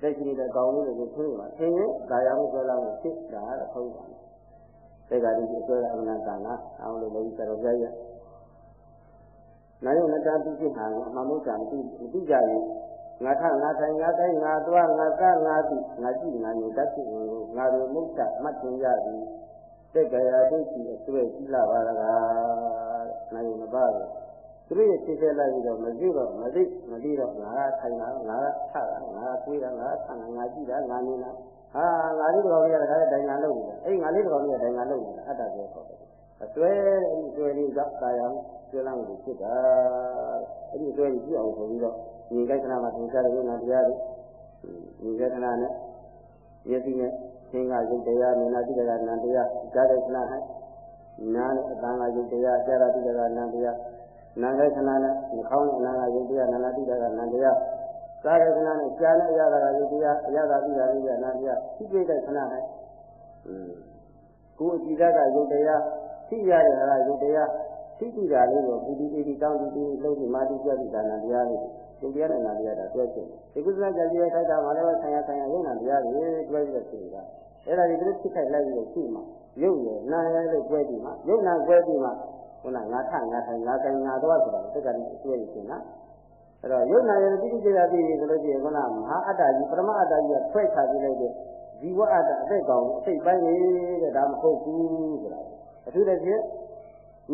လက်ရှိတဲ့ကောင်းလေးတွေကိုသိမှာသိရင်ဒါရမှုဆွဲလာမှုဖြစ်တာတော့ဟုတ်ပါမယ်။ဒါကဒီအစွဲအမနာကံကအောင်လို့လည်းသတော်ပြရ။နိုင်ရတာသိဖြစ်တာအမှန်မို့ကံသိမသိကြရင် ငါထငါထိုင်ငါတိုင်းငါသွားငါကငါသိငါကြည့်ငါနေတတ်ဖြစ်ရင်ငါတို့မုတ်ချမှတ်တင်ရသည်တက်ကရာဒိဋ္ဌိအစွဲကြီးလာပါလား။နိုင်မပါဘူးသူတို့ရဲ့သိစေလိုက်ပြီးတော့မသိတော့မသိမသိတော့ငါကထိုင်တာငါကထတာငါကတွေးတာငါကဆန်းတာငါကြည့်တာငါနေတာဟာငါလေးတော်ကြီးကတည်းကတိုင်ငံလုပ်နေတာအဲ့ငါလေးတော်ကြီးကတိုင်ငံလုပ်နေတာအတ္တပြောခေါ်တယ် အစွဲအဲ့ဒီစွဲလေးကတာယာကျွမ်းလာမှုဖြစ်တာအဲ့ဒီစွဲကြီးကြည့်အောင်ဆိုပြီးတော့ညီကိစ္စနာမှာသင်္ချာရုံနာတရားတွေညီကိစ္စနာနဲ့ယသိနဲ့သင်္ဃရုပ်တရားနာနာတိတကနာတရားဈာကိစ္စနာဟဲ့နာနဲ့အတန်ကရုပ်တရားအကြရတိတကနာတရားနာဂေခဏနဲ့နှခေါင်းနဲ့အနာဂယုတ်တရားနာနာတိတာကနန္တရားသာဂေခဏနဲ့ရှားနဲ့အရာကယုတ်တရားအရာသာတိတာလေးကနန္တရားသိပြတဲ့ခဏနဲ့ကိုယ်အကြည့်ကယုတ်တရား သိရတဲ့ဟာယုတ်တရားသိတိတာလေးကိုဒီဒီဒီတောင်းဒီဒီလုံးဒီမာတိပြတိဒါနတရားလေးယုတ်တရားနဲ့နာတရားတာတွဲဖြစ်တယ်ဒီကုသလကြည်ရဲ့ထိုက်တာမှာလည်းဆံရဆံရယုံနာတရားတွေတွဲပြီးတော့ဖြစ်နေတာအဲ့ဒါဒီလိုဖြစ်ခိုက်လိုက်ပြီးတော့ရှိမှယုတ်ရနာရလို့တွဲပြီးမှယုတ်နာတွဲပြီးမှခုနငါထငါထိုင်ငါကိုင်ငါသွားဆိုတာတက္ကတိအစွဲရှင်နော်အဲ့တော့ယုံနာရဲ့တိတိကျကျသိပြီဆိုလို့ရှိရင်ခုနမဟာအတ္တကြီးပရမအတ္တကြီးကဖွဲ့ချပြလိုက်တဲ့ဇီဝအတ္တအသက်ကောင်အစိတ်ပိုင်းနေတဲ့ဒါမဟုတ်ဘူးဆိုတာ အထူးသဖြင့်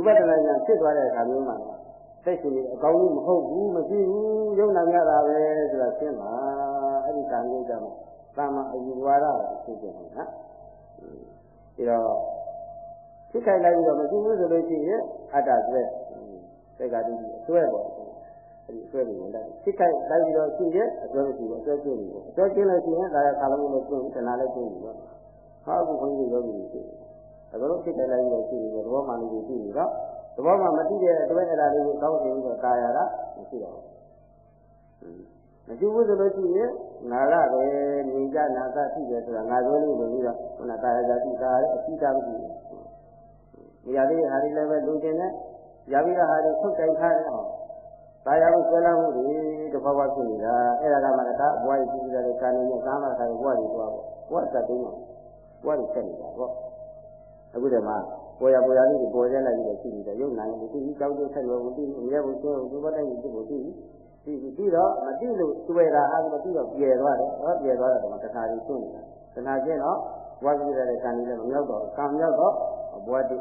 ဝိပဿနာဉာဏ်ဖြစ်သွားတဲ့အခါမျိုးမှာစိတ်ရှင်နေအကောင်းကြီးမဟုတ်ဘူးမရှိဘူးယုံနာများတာပဲဆိုတာရှင်းပါအဲ့ဒီကံကြီးကြောင့်သာမအယူဝါဒဖြစ်ဖြစ်နေတာပြီးတော့ဖြစ်ခိုင်လိုက်ပြီးတော့မရှိဘူးဆိုလို့ရှိရင်အတ္တဆွဲသက်ကတိအဆွဲပေါ့အဲဒီအဆွဲနေတယ်ဖြစ်ခိုင်လိုက်ပြီးတော့ရှိရင်အဆွဲမရှိဘူးအဆွဲကျင်းနေတယ်အဆွဲကျင်းလို့ရှိရင်ဒါရခါလုံးလို့ကျင်းတဏှာလည်းကျင်းနေတော့ဟာအခုခွန်ကြီးယောဂီတွေရှိတယ် အကုန်လုံးဖြစ်ခိုင်လိုက်ပြီးတော့ရှိနေတယ်သဘောမှန်လေးတွေရှိနေတော့သဘောမှမသိတဲ့အတွက်အဲ့ဒါလေးကိုကောင်းပြီးတော့ကာယတာမရှိတော့ဘူးမရှိဘူးဆိုလို့ရှိရင်ငါကပဲနေကြနာကရှိတယ်ဆိုတာငါပြောလို့လို့ပြီးတော့ခုနကာယဇာတိကာရအရှိတာမရှိဘူး။ရသေးဟာဒီလည်းပဲလူကျင်နဲ့ရပြီးတော့ဟာဒီထုတ်တိုင်ထားတဲ့ဟော။ဒါရမှုဆွဲလမ်းမှုတွေတစ်ဘဝဖြစ်နေတာအဲ့ဒါကမှလည်းဒါဘဝကြီးကြည့်ကြတဲ့ကာနေနဲ့ကာမခါဘဝကြီးသွားပေါ့။ဘဝသက်သိမ်းတော့ဘဝကြီးဆက်နေတာပေါ့။ အခုတည်းမှာပေါ်ရပေါ်ရလေးတွေပေါ်ရလိုက်ပြီးတော့ရှိနေတယ်ရုပ်နာနဲ့ဒီဒီကြောက်ကြဆက်လို့မသိဘူးအမြဲဘူးကျဲဘူးဒီဘက်တိုင်းဒီကိုသိပြီးပြီးတော့မသိလို့တွေ့တာအားမသိတော့ပြေသွားတယ်။ဟောပြေသွားတော့တခါကြီးရှင်းနေတာ။တခါချင်းတော့ဘဝကြီးရတဲ့ကံကြီးလည်းမရောက်တော့ကံရောက်တော့ဘဝတိ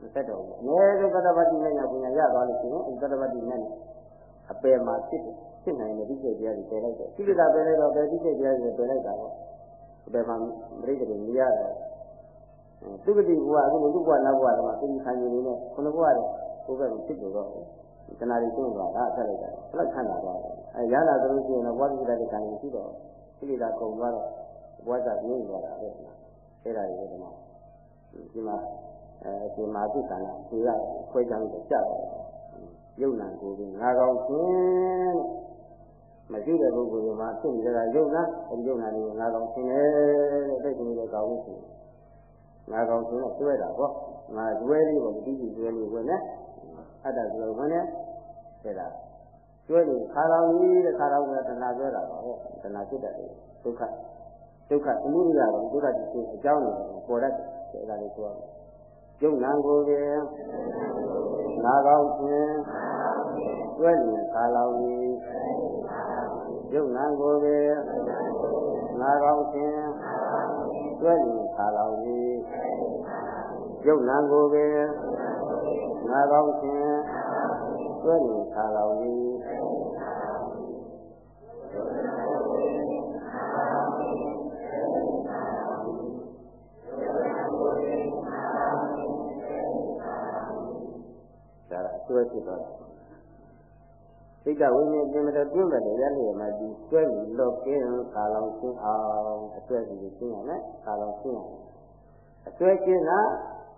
မဆက်တော့ဘူးအနည်းဆုံးသတ္တပတိနဲ့ညာပညာရသွားလို့ရှိရင်အဲဒီသတ္တပတိနဲ့အအပယ်မှာဖြစ်တယ်ဖြစ်နိုင်တဲ့ဒီစိတ်တရားတွေပယ်လိုက်တယ်ကိလေသာပယ်လိုက်တော့ပယ်ဒီစိတ်တရားတွေပယ်လိုက်တာပေါ့အပယ်မှာပြိတ္တိမြည်ရတယ် သူကတိဘုရားအခုလူဘုရားနောက်ဘုရားတော့သိခံနေနေနဲ့ခုနဘုရားတော့ဘုရားကဖြစ်လို့တော့တဏှာတွေကျင်းသွားတာဆက်လိုက်တာဆက်လိုက်ခံတာတော့အဲရလာသလိုရှိရင်တော့ဘဝတိတ္တကံရှိတော့ကိလေသာကုန်သွားတော့ဘဝကငြိမ့်သွားတာပဲအဲ့ဒါတွေဒီမှာဒီမှာအဲဒီမှာသိက္ခာနဲ့ဒီကခွဲခြားလို့ကြာတယ်ယုံနာကိုယ်ကငါကောင်ချင်းမရှိတဲ့ပုဂ္ဂိုလ်ကမှဖြစ်နေတာယုံနာအဲဒီယုံနာလေးငါကောင်ချင်းတယ်တဲ့သိတဲ့ကောင်းလို့ရှိရင် ငါကောင်ချင်းတော့တွဲတာပေါ့ငါတွဲလေးကိုတိတိတွဲလေးဝင်နဲ့အတ္တဆိုတော့ဝင်နဲ့တဲ့လားတွဲလို့ခါတော်ကြီးတဲ့ခါတော်ကတဏှာတွဲတာပါပဲတဏှာဖြစ်တဲ့ဒုက္ခဒုက္ခသမုဒယကဒုက္ခဖြစ်အကြောင်းကိုပေါ်တတ်တယ်ဒါလေးဆိုရမယ်ယုံနာကိုပဲနာကောင်းခြင်းတွဲလျင်ခါလောင်၏ယုံနာကိုပဲနာကောင်းခြင်း တွဲလျင်ခါလောင်၏ယုံနာကိုပဲနာကောင်းခြင်းတွဲလျင်ခါလောင်၏ဆွဲဖြစ်သွား စိတ်ကဝိညာဉ်ပြင်မတော်တွင်းတယ်ရလျက်မှာဒီဆွဲပြီးလောကင်းခါလောင်ရှင်းအောင်အဆွဲပြီးရှင်းရမယ်ခါလောင်ရှင်းရမယ်အဆွဲရှင်းတာ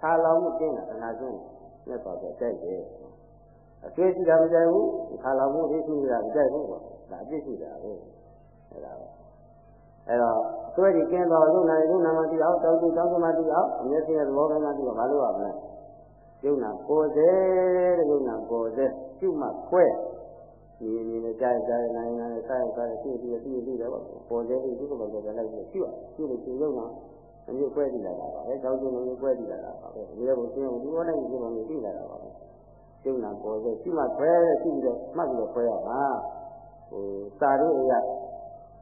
ခါလောင်မှုရှင်းတာတဏှာရှင်းမြတ်စွာဘုရားကြိုက်တယ်အဆွဲရှိတာမကြိုက်ဘူးခါလောင်မှုသိရှိတာမကြိုက်ဘူးပေါ့ဒါအပြစ်ရှိတာပဲအဲ့ဒါပဲအဲ့တော့ဆွဲပြီးကျင်းတော်လူနာလူနာမတိအောင်တောင်းတူတောင်းကမတိအောင်အမျက်စိရဲ့သဘောကမှတိအောင်မလုပ်ရမလားယုံနာပေါ်စေတဲ့ယုံနာပေါ်စေကျุမှခွဲ ဒီဒီနဲ့ကြားကြားနိုင်နိုင်စားစားရှိရှိရှိရှိတော့ပေါ်စေပြီးဒီလိုပဲလိုက်ပြီးရှိရရှိလို့ရှိယုံနာအမျိုးခွဲကြည့်လာတာပါပဲ။ကြောင်းကျုံမျိုးခွဲကြည့်လာတာပါပဲ။ဒီလိုကိုရှင်းအောင်ဒီဘောနဲ့ဒီလိုမျိုးကြည့်လာတာပါပဲ။ကျုံနာပေါ်စေရှိမှခွဲရှိပြီးတော့မှတ်ပြီးတော့ခွဲရပါ။ဟိုစာတို့အရာ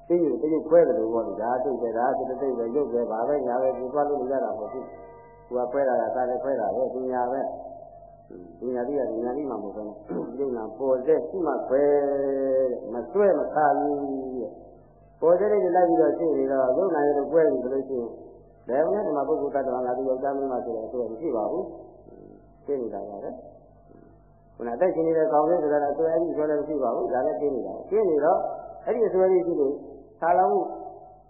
သိရင်တကယ်ခွဲတယ်လို့ပြောလို့ဒါသိတယ်ဒါစိတ္တိပဲရုပ်ပဲဘာပဲညာပဲဒီသွားလို့ရတာမဟုတ်ဘူး။သူကခွဲတာကသာလည်းခွဲတာပဲပညာပဲ ပညာတိကပညာတိမှမဟုတ်ဘူးယုံနာပေါ်တဲ့ရှိမှခွဲမဆွဲမခါဘူးတဲ့ပေါ်တဲ့လေးလိုက်ပြီးတော့ရှိနေတော့ယုံနာရဲ့ကွဲပြီဆိုလို့ရှိရင်ဘယ်နဲ့ဒီမှာပုဂ္ဂိုလ်တ attva ငါသူယောက်ျားမင်းမဆိုတော့ဆိုတော့မရှိပါဘူးသိနေတာပါပဲခုနတိုက်ရှင်နေတဲ့ကောင်းလေးဆိုတာကဆွဲပြီးဆွဲလည်းမရှိပါဘူးဒါလည်းသိနေတာသိနေတော့အဲ့ဒီဆွဲလေးရှိလို့ခါလောင်မှု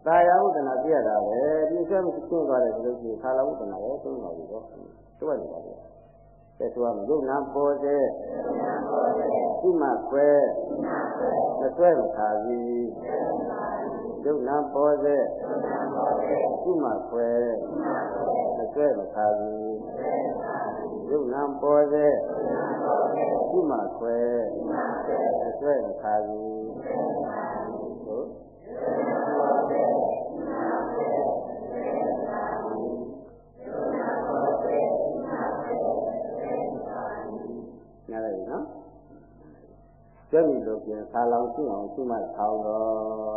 သာယာဝတ္တနာပြရတာပဲဒီဆွဲမှုရှင်းသွားတယ်ဆိုလို့ရှိရင်ခါလာဝတ္တနာပဲသုံးပါပြီတော့တွက်နေတာပဲ တဲ့ဆိုရမယ်ယုံနာပေါ်တဲ့ဒီမှာခွဲမဆွဲမခါဘူးယုံနာပေါ်တဲ့ဒီမှာခွဲမဆွဲမခါဘူးယုံနာပေါ်တဲ့ဒီမှာခွဲမဆွဲမခါဘူးဟုတ်ညာလိုက်နော် ကျက်ပြီလို့ပြန်ခါလောင်ရှိအောင်ရှိမှထောင်းတော်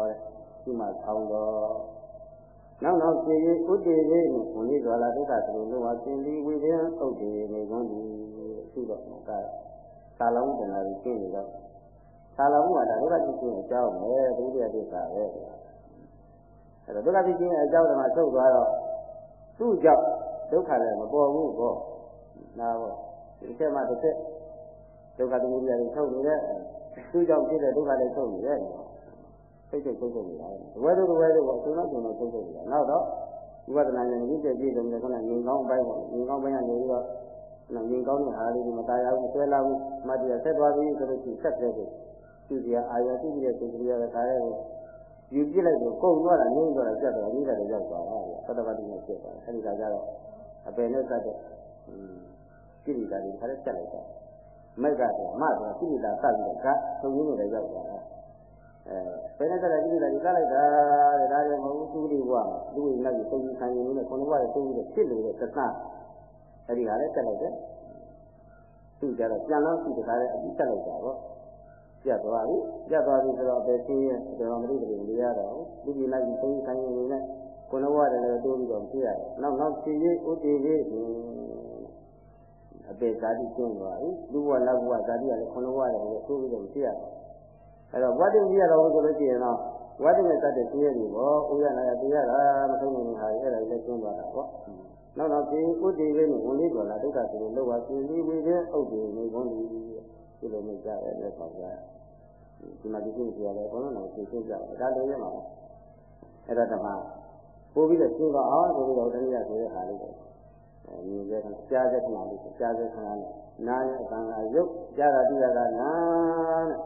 တဲ့ရှိမှထောင်းတော်နောက်နောက်ဖြည့်ရဥတည်လေးနဲ့ဘုန်းကြီးတော်လာဒုက္ခသလိုလိုပါသင်ပြီးဝိသေဥတည်နေကွန်းဒီရှိတော့ကခါလောင်တနာကြီးရှင်းနေတော့ခါလောင်ကဒါဒုက္ခဖြစ်ခြင်းအကြောင်းပဲဒုတိယဒုက္ခပဲအဲ့တော့ဒုက္ခဖြစ်ခြင်းအကြောင်းကမှထုတ်သွားတော့သူ့ကြောင့်ဒုက္ခလည်းမပေါ်ဘူးပေါ့နားပေါ့ဒီချက်မှတစ်ချက်ဒုက္ခသမုဒယတွေထုတ်နေတဲ့ သူ့ကြောင့်ဖြစ်တဲ့ဒုက္ခလည်းဆုံးနေတယ်စိတ်စိတ်ဆုံးဆုံးနေတာတဝဲတို့တဝဲတို့ကအဆုံးတော့ဆုံးတော့ဆုံးဆုံးနေတာနောက်တော့ဒီဝဒနာနဲ့ဒီပြည့်ပြည့်တယ်ဆိုတော့ငင်ကောင်းပိုင်းပေါ့ငင်ကောင်းပိုင်းကနေပြီးတော့ငင်ကောင်းတဲ့ဟာလေးကိုမတရားဘူးဆွဲလာဘူးမတရားဆက်သွားပြီဆိုလို့ရှိရင်ဆက်တယ်ဆိုသူကအာရုံသိပြီးတဲ့သူတွေကလည်းခါရဲကိုယူပြစ်လိုက်ကိုကုန်သွားတာငင်းသွားတာပြတ်သွားတာကြီးတယ်ရောက်သွားတာသတ္တဝါတိနဲ့ပြတ်သွားတယ်အဲဒီကကြတော့အပယ်နဲ့စတဲ့ကိရိတာတွေခါရဲပြတ်လိုက်တာ မက်ကဆိုမဆိုတာကိရိတာစပြီးတော့ကသုံးရင်းနဲ့ရောက်သွားတာအဲဘယ်နဲ့တည်းကိရိတာဒီကလိုက်တာတဲ့ဒါလည်းမဟုတ်ဘူးသူတွေဘဝမှာသူ့ရဲ့နောက်ကိုသုံးပြီးခံရင်းနဲ့ခုနကရဲ့သုံးပြီးဖြစ်လို့တဲ့သစ္စာအဲဒီဟာလည်းချက်လိုက်တယ်သူကြတော့ပြန်လို့ရှိတခါလဲအပြီးချက်လိုက်တာပေါ့ပြတ်သွားပြီပြတ်သွားပြီဆိုတော့ဘယ်သိရင်တော်မလို့တကယ်မရတော့ဘူးဒီလိုက်ပြီးသုံးပြီးခံရင်းနဲ့ခုနကတည်းကတိုးပြီးတော့ပြရတယ်နောက်နောက်ဖြည့်ရဥတည်ရေး အပေဇာတိကျင်းသွားပြီလူဘဝနောက်ဘဝဇာတိကလည်းခုနဘဝတည်းကဆိုးပြီးတော့မရှိရဘူးအဲ့တော့ဝတ္တိပြရတော့ဆိုလို့ရှိရင်တော့ဝတ္တိနဲ့စတဲ့သိရပြီပေါ့ဥရနာရတရားကမဆုံးနိုင်ဟာအဲ့ဒါလည်းကျင်းသွားတာပေါ့နောက်တော့ဒီဥတည်လေးနဲ့ဝင်လေးတော်လာဒုက္ခဆိုလို့လောဘရှင်ပြီးပြီးချင်းဥတည်နေကုန်ပြီဒီလိုမျိုးကြတယ်လက်ဆောင်ကြဒီမှာဒီကိစ္စရတယ်ဘုန်းတော်ကိုသိကြတယ်ဒါလည်းရမှာအဲ့ဒါတမပို့ပြီးတော့ရှင်းတော့အောင်ဆိုပြီးတော့တနည်းဆိုတဲ့ခါလေးပဲအဲ မြင်ကြခဏကြားကြခဏလေးကြားကြခဏနဲ့နာရဲ့အတန်ကရုပ်ကြားတာတိရကနာတဲ့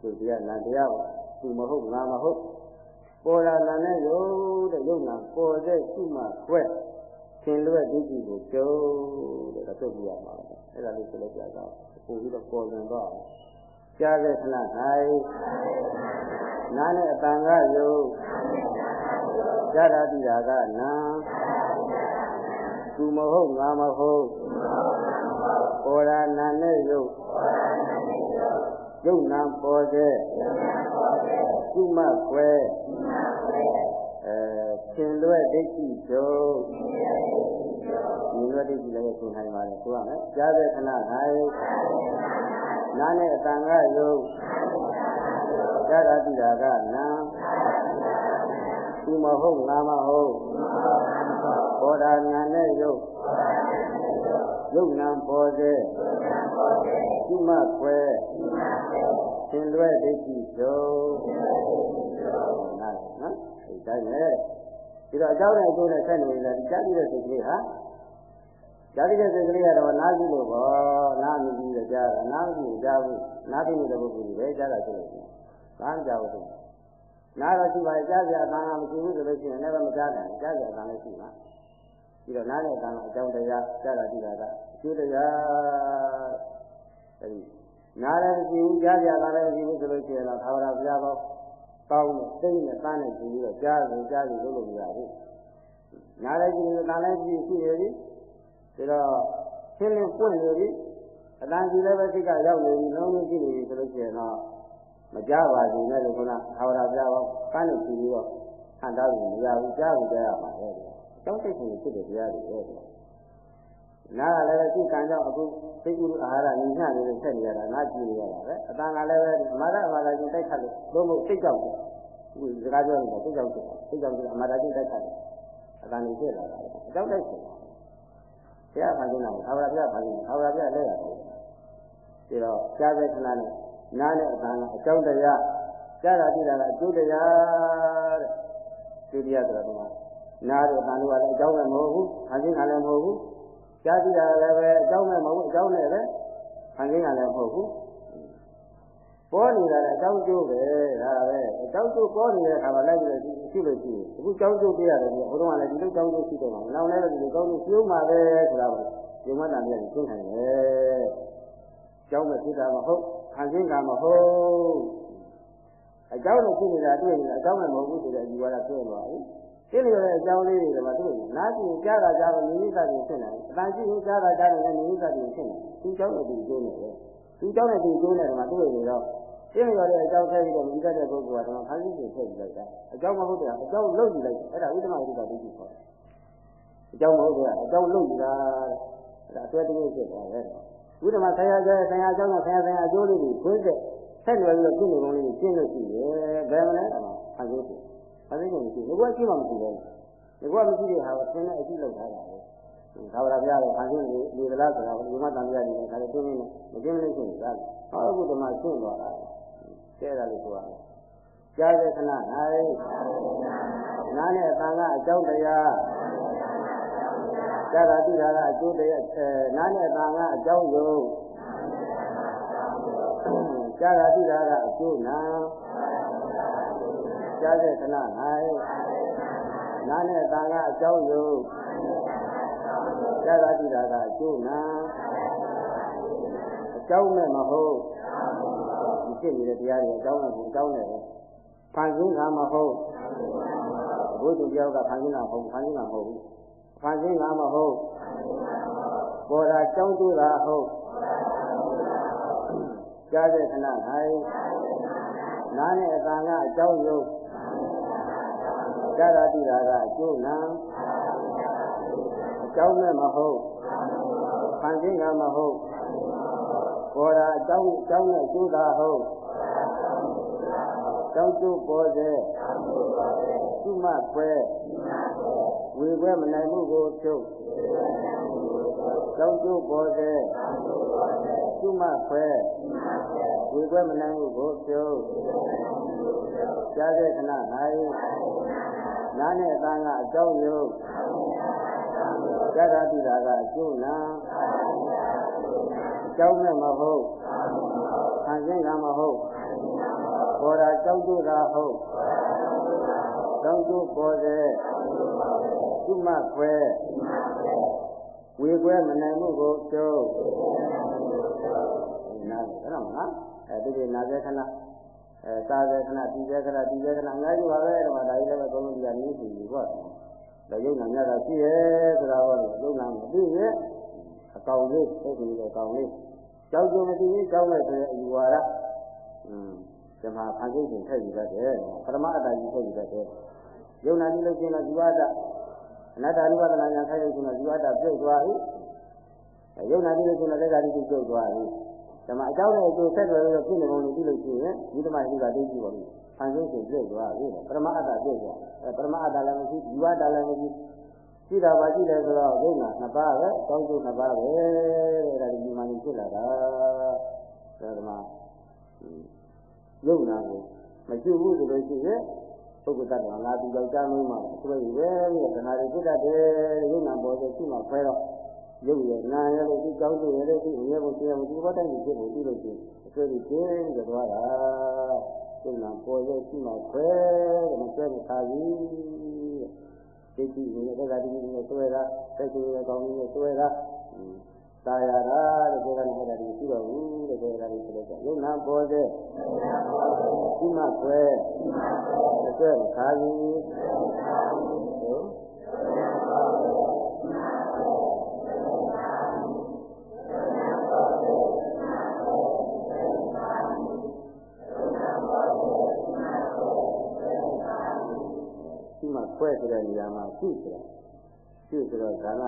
သူတရားနာတရားပါသူမဟုတ်ငါမဟုတ်ပေါ်လာနာနဲ့ရုပ်တဲ့ရုပ်နာပေါ်တဲ့သူ့မှာခွဲသင်လွဲ့ဒိဋ္ဌိကိုကျုံတဲ့ဒါသုတ်ပြရမှာအဲ့ဒါလေးဆိုလို့ကြာတော့ပို့ပြီးတော့ပေါ်လွင်တော့ကြားတဲ့ခဏ၌နာနဲ့အတန်ကရုပ်ကြားတာတိတာကနာ သူမဟုတ်ငါမဟုတ်ပေါ်လာနာနဲ့ရုပ်ရုပ်နာပေါ်တဲ့သူမခွဲအဲရှင်လွဲ့ဒိဋ္ဌိတို့ရှင်လွဲ့ဒိဋ္ဌိလည်းရှင်နိုင်ပါလေဆိုရမယ်ကြားတဲ့ခဏ၌နာနဲ့အတန်ကရုပ်ကြားတာတိတာကနာသူမဟုတ်ငါမဟုတ် ပေါ်တာနာနဲ့ရုပ်ရုပ်နာပေါ်တဲ့သူမခွဲရှင်လွဲဒိဋ္ဌိတို့နားနော်ဒီတိုင်းလေဒီတော့အကြောင်းနဲ့အကျိုးနဲ့ဆက်နေတယ်ကြားပြီးတဲ့စိတ်ကလေးဟာကြားပြီးတဲ့စိတ်ကလေးကတော့နားကြည့်လို့ပေါ့နားမြည်ပြီးတော့ကြားတာနားမကြည့်ကြားဘူးနားပြီးနေတဲ့ပုဂ္ဂိုလ်ကြီးပဲကြားတာဖြစ်လို့ရှိရင်ဘာမှကြားဘူးနားတော့ရှိပါရဲ့ကြားကြအတန်ကမရှိဘူးဆိုလို့ရှိရင်လည်းမကြားနိုင်ကြားကြအတန်လည်းရှိမှာ ပြီးတော့နားနဲ့အတန်ကအကြောင်းတရားကြားတာကြည့်တာကအကျိုးတရားအဲဒီနားလည်းမရှိဘူးကြားကြအတန်လည်းမရှိဘူးဆိုလို့ရှိရင်တော့သာဝရဘုရားပေါင်းကောင်းတဲ့စိတ်နဲ့တန်းနဲ့ကြည့်ပြီးတော့ကြားရင်ကြားပြီးလုပ်လို့မရဘူးနားလည်းကြည့်ရင်တန်လည်းကြည့်ရှိရပြီဒါတော့ရှင်းလင်းပွင့်နေပြီအတန်ကြည့်လည်းပဲစိတ်ကရောက်နေပြီလုံးလုံးကြည့်နေပြီဆိုလို့ရှိရင်တော့မကြပါဘူးနဲ့လို့ခုနသာဝရပြားပေါ့ကန်းနေကြည့်ပြီးတော့ဟန်တားဘူးမရဘူးကြားဘူးကြားရမှာပဲ အကြောင်းစိတ်ရှင်ဖြစ်တဲ့တရားတွေပဲနားကလည်းစိတ်ကံကြောင့်အခုစိတ်ကူအာဟာရညီမျှနေလို့ဆက်နေရတာနားကြည့်နေရတာပဲအတန်ကလည်းပဲအမှားကအမှားကချင်းတိုက်ခတ်လို့လုံးလုံးစိတ်ကြောင့်အခုစကားပြောနေတာစိတ်ကြောင့်ဖြစ်တာစိတ်ကြောင့်ဖြစ်အမှားကချင်းတိုက်ခတ်တယ်အတန်ကြီးဖြစ်လာတာအကြောင်းတိုက်ဖြစ်တာဘုရားဖန်ဆင်းတာဘာဝရဘုရားဖန်ဆင်းတာဘာဝရဘုရားလက်ရတယ်ဒီတော့ကြားတဲ့ခဏနဲ့နားနဲ့အတန်ကအကြောင်းတရားကြားတာကြည့်တာကအကျိုးတရားတဲ့ကျိုးတရားဆိုတာက နားတဲ့အတန်တို့ကလည်းအကြောင်းလည်းမဟုတ်ဘူးဖန်ဆင်းတာလည်းမဟုတ်ဘူးကြားကြည့်တာလည်းပဲအကြောင်းနဲ့မဟုတ်ဘူးအကြောင်းနဲ့ပဲဖန်ဆင်းတာလည်းမဟုတ်ဘူးပေါ်နေတာလည်းအကြောင်းကျိုးပဲဒါပဲအကြောင်းကျိုးပေါ်နေတဲ့အခါမှာလိုက်ပြီးရှိလို့ရှိရင်အခုကြောင်းကျိုးတရားတယ်ဘုရားကလည်းဒီလိုကြောင်းကျိုးရှိတယ်မှာနောက်လည်းဒီလိုကြောင်းကျိုးကျိုးမှာပဲဆိုတာပဲဒီမတ္တန်ပြန်ရှင်းနိုင်တယ်ကြောင်းမဲ့ဖြစ်တာမဟုတ်ခံစင်းကမဟုတ်အကြောင်းနဲ့ဖြစ်နေတာတွေ့နေတာအကြောင်းနဲ့မဟုတ်ဘူးဆိုတဲ့အယူဝါဒပြောသွားပြီ သိလျော်တဲ့အကြောင်းလေးတွေကမှသူ့နားကြည့်ကြားတာကြားလို့နိမိတ်ကြီးဖြစ်နေတယ်။အတန်ကြည့်ရင်ကြားတာကြားလို့လည်းနိမိတ်ကြီးဖြစ်နေတယ်။သူကြောင့်လည်းသူကျိုးနေတယ်။သူကြောင့်လည်းသူကျိုးနေတယ်မှာသူ့ရဲ့တော့သိလျော်တဲ့အကြောင်းထည့်ပြီးတော့မိတတ်တဲ့ပုဂ္ဂိုလ်ကတော့ခန်းကြီးကိုထည့်ပြီးလိုက်တာ။အကြောင်းမဟုတ်တဲ့အကြောင်းလုံးယူလိုက်အဲ့ဒါဥဒ္ဓမဥဒ္ဓတိခေါ်တယ်။အကြောင်းမဟုတ်တဲ့အကြောင်းလုံးယူတာအဲ့ဒါအတွဲတည်းဖြစ်သွားတယ်။ဥဒ္ဓမဆရာဆရာဆရာအကြောင်းနဲ့ဆရာဆရာအကျိုးလေးကိုခွင့်တဲ့ဆက်လွယ်ပြီးတော့ပြည့်နေပုံလေးကိုရှင်းလို့ရှိတယ်။ဘယ်မလဲ။အဲဒီ ကျိုးဖြစ်အသိဉာဏ်ရှိဘယ်ကရှိမှမရှိဘူးဒီကမရှိတဲ့ဟာကိုသင်တဲ့အကြည့်လောက်ထားတာပဲသာဝရပြရတယ်ခံရှင်းနေလေလားဆိုတော့ဒီမှာတန်ပြရတယ်ခါလေးတင်းနေမတင်းနေရှင်းနေတာဟောအခုဒီမှာရှင်းသွားတာကျဲတာလို့ဆိုရတယ်ကြားတဲ့ခဏ၌နားနဲ့အတန်ကအကြောင်းတရားကြားတာတိတာကအကျိုးတရားအဲနားနဲ့အတန်ကအကြောင်းယုံကြားတာတိတာကအကျိုးနာ ကြားတဲ့ခဏ၌နားနဲ့အတန်ကအကြောင်းယုံကြားတာတိတာကအကျိုးနာအကြောင်းနဲ့မဟုတ်ဒီဖြစ်နေတဲ့တရားတွေအကြောင်းနဲ့အကြောင်းနဲ့ပဲဖန်ဆင်းတာမဟုတ်ဘုသူပြောက်ကဖန်ဆင်းတာမဟုတ်ဖန်ဆင်းတာမဟုတ်ဘူးဖန်ဆင်းတာမဟုတ်ပေါ်တာကြောင်းတူတာဟုတ်ကြားတဲ့ခဏ၌နားနဲ့အတန်ကအကြောင်းယုံ ကြားတာတိတာကအကျိုးနာအကြောင်းနဲ့မဟုတ်ဖခံခြင်းကမဟုတ်ပေါ်တာအကြောင်းအကြောင်းနဲ့ကျိုးတာဟုတ်ကြောင်းကျိုးပေါ်စေသူမခွဲဝေခွဲမနိုင်မှုကိုချုပ်ကြောင်းကျိုးပေါ်စေသူမခွဲဝေခွဲမနိုင်မှုကိုချုပ်ကြားတဲ့ခဏ၌ နားနဲ့အတန်းကအကြောင်းယုတ်ကြတာတိတာကအကျိုးနာကြောင်းနဲ့မဟုတ်ခံခြင်းကမဟုတ်ပေါ်တာကြောင်းကျိုးတာဟုတ်ကြောင်းကျိုးပေါ်တဲ့သူမခွဲဝေခွဲမနိုင်မှုကိုကျိုးနားရမလားအဲဒီဒီနားစေခဏ အဲသာစေခဏဒီစေခဏဒီစေခဏအများကြီးပါပဲတော့ဒါကြီးလည်းပဲဘုန်းကြီးကနည်းစီပြီပေါ့ဒါယုံနာများတာရှိရဲဆိုတာဟောလို့ယုံနာမသိရဲ့အကောင်လေးသိပြီလေအကောင်လေးကြောက်ကြမသိရင်ကြောက်လိုက်ဆိုရင်အယူဝါဒอืมဓမ္မဖန်ဆင်းခြင်းထည့်ယူတတ်တယ်ပရမအတ္တကြီးထည့်ယူတတ်တယ်ယုံနာပြီးလို့ရှိရင်တော့ဇီဝတ္တအနတ္တအနုပါဒနာညာခိုင်းလို့ရှိရင်တော့ဇီဝတ္တပြုတ်သွားပြီယုံနာပြီးလို့ရှိရင်တော့လက်ဓာတိပြုတ်သွားပြီ ဓမ္မအကြောင်းနဲ့အကျိုးဆက်သွယ်လို့ဖြစ်နေပုံလေးပြီးလို့ရှိရင်ဒီဓမ္မကြီးကသိကြည့်ပါလိမ့်ဖန်ဆင်းခြင်းပြုတ်သွားပြီပရမအတ္တပြုတ်သွားအဲပရမအတ္တလည်းမရှိဇီဝတ္တလည်းမရှိရှိတာပါရှိတယ်ဆိုတော့ဒုက္ခနှစ်ပါးပဲကောင်းကျိုးနှစ်ပါးပဲတဲ့ဒါဒီဒီမှန်ဖြစ်လာတာဒါဓမ္မယုံနာကိုမကျွဘူးဆိုလို့ရှိရင်ပုဂ္ဂိုလ်တ attva ငါဒီယောက်ျားမင်းမအဆွဲရပဲပြီးတော့တဏှာတွေဖြစ်တတ်တယ်ယုံနာပေါ်ဆိုရှိမှခွဲတော့ ရုပ်ရည်နာရလို့ဒီကြောင်းကျရတဲ့ဒီအမြဲကိုသိရမှုဒီဘောတိုင်းကိုဖြစ်ဖို့ပြီးလို့ရှိရင်အဆွဲကြီးကျင်းကြသွားတာယုံနာပေါ်ရရှိမှခွဲတယ်မဆွဲမထားဘူးသိကြည့်နေတဲ့ကတိနဲ့ဆွဲတာတက်ကြည့်ရကောင်းကြီးနဲ့ဆွဲတာตายရတာတဲ့ဒီကနေ့အဲ့ဒါဒီရှိတော့ဘူးတဲ့ဒီကနေ့ဆိုတော့ယုံနာပေါ်တဲ့ဒီမှာဆွဲဆွဲခါကြီး တဲ့နေရာမှာရှိဆိုတာရှိဆိုတော့ဒါက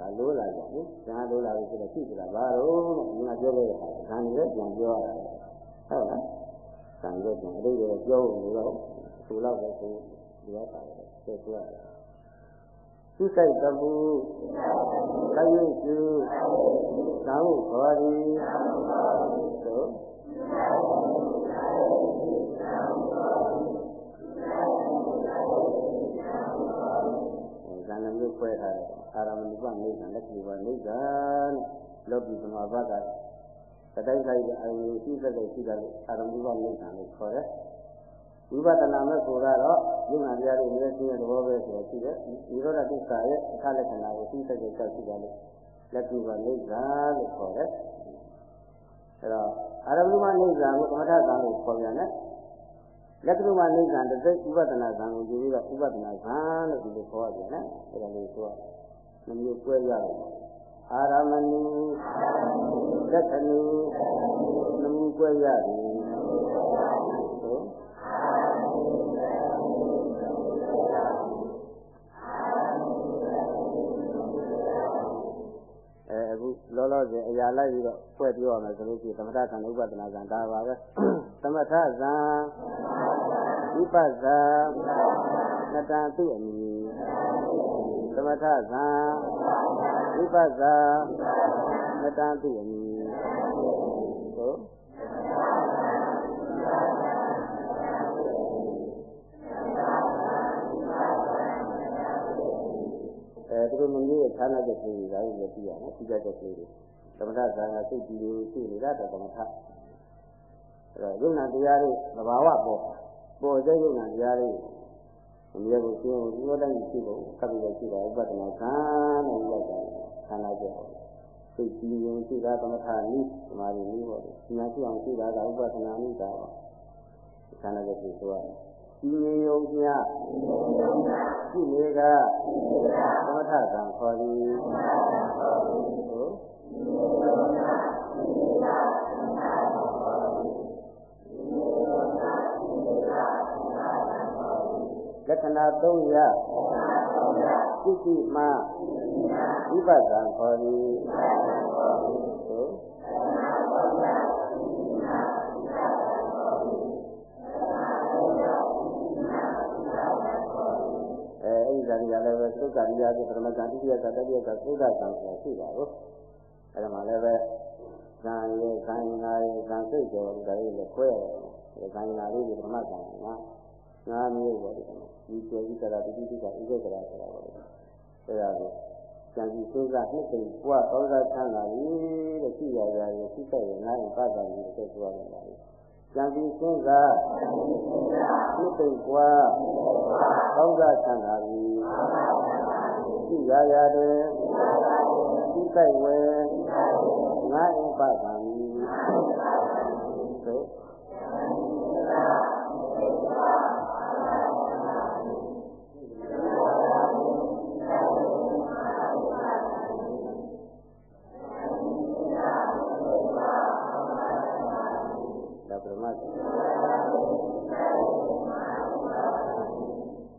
ဒါလိုးလာကြတယ်။ဒါလိုးလာပြီဆိုတော့ရှိဆိုတာဘာလို့လဲ။ငါပြောခဲ့တဲ့အခါဒါနေလည်းပြန်ပြောရတာ။ဟုတ်လား။ဆံရွက်ပြန်အတိတ်ကပြောလို့တော့သူတော့ပဲသူဒီကပါတယ်ဆက်ပြောရတယ်။သူဆိုင်တမှုကိုင်းရင်ကျူသာဟုခေါ်သည်သို့ ဇာနမျိုးခွဲထားတယ်အာရမဏိပနိဗ္ဗာန်လက်ရှိပါနိဗ္ဗာန်လောကီသမာဘကတတိုင်းခိုက်တဲ့အယုံရှိသက်တဲ့ရှိတာလို့အာရမဏိပနိဗ္ဗာန်လို့ခေါ်တယ်ဝိပဿနာမဲ့ကိုကတော့ယုံနာတရားတွေမြဲရှင်းတဲ့သဘောပဲဆိုတော့ရှိတယ်ဒီရောဓတိစ္ဆာရဲ့အခါလက္ခဏာကိုရှိသက်တဲ့ကြောက်ရှိတာလို့လက်ရှိပါနိဗ္ဗာန်လို့ခေါ်တယ်အဲတော့အာရမဏိပနိဗ္ဗာန်ကိုကမ္မထကံလို့ခေါ်ပြန်တယ် လက္ခဏာနိဗ္ဗာန်တစ်စိတ်ဥပဒနာဇံကိုကြည့်ပြီးတော့ဥပဒနာဇံလို့ဒီလိုခေါ်ရပြန်တယ်အဲဒါလေးဆိုတော့နှမျိုးကွဲရတယ်အာရမဏိလက္ခဏီနှမျိုးကွဲရတယ်ဟုတ် အဲအခုလောလောဆယ်အရာလိုက်ပြီးတော့ဖွဲ့ပြောရမယ်ဆိုလို့ရှိရင်သမထခံဥပဒနာဇံဒါပါပဲသမထဇံဝိပဿနာနတံသူအမည်သမထဇံဝိပဿနာနတံသူအမည် အဲဒီလိုမျိုးရဲ့ဌာနတဲ့ပြည်တွေဒါကြီးလည်းသိရမယ်သိကြတဲ့ပြည်တွေသမထဇာကစိတ်ကြည်ကိုသိနေတာတော့သမထအဲတော့ယုံနာတရားတွေသဘာဝပေါ်ပေါ်တဲ့ယုံနာတရားတွေအမြဲကိုရှင်းဒီလိုတိုင်းရှိဖို့ကပ်ပြီးတော့ရှိတာဥပဒနာခံနဲ့ရောက်တာခန္ဓာကျက်စိတ်ကြည်ရင်ရှိတာသမထနိသမာဓိနိပေါ့ဒီမှာရှိအောင်ရှိတာကဥပဒနာနိတာခန္ဓာကျက်ကိုဆိုရတယ် ဒီငြိမ်ယုံမြရှိနေတာသမထကံခေါ်သည်ဟုတ်လက္ခဏာ3ရပ်စိတိမှဝိပဿနာခေါ်သည် သုက္ကရိယာဆိုပထမကံဒုတိယကံတတိယကံသုဒ္ဓကံဆိုတာရှိတာကိုအဲ့ဒါမှလည်းပဲဇံရဲ့ဇံငါရဲ့ဇံစိတ်ကျော်ဒါလေးလည်းခွဲရတယ်ဇံငါလေးဒီပထမကံကငါမျိုးပေါ့ဒီဒီကျေဤကရာတိတိကဣဇေကရာဆိုတာပေါ့အဲ့ဒါကိုဉာဏ်ကြီးစဉ်းစားနှစ်သိပွားဩဇာချမ်းသာပြီတဲ့ရှိရရရရှိတဲ့ငါ့ရဲ့ပတ်တာကြီးတဲ့ဆိုရမှာ ပါဉာဏ်ကြီးစဉ်းစားနှစ်သိပွားဩဇာချမ်းသာပြီရှိရရတဲ့ရှိတဲ့ဝဲငါ့ရဲ့ပတ်တာကြီးဆို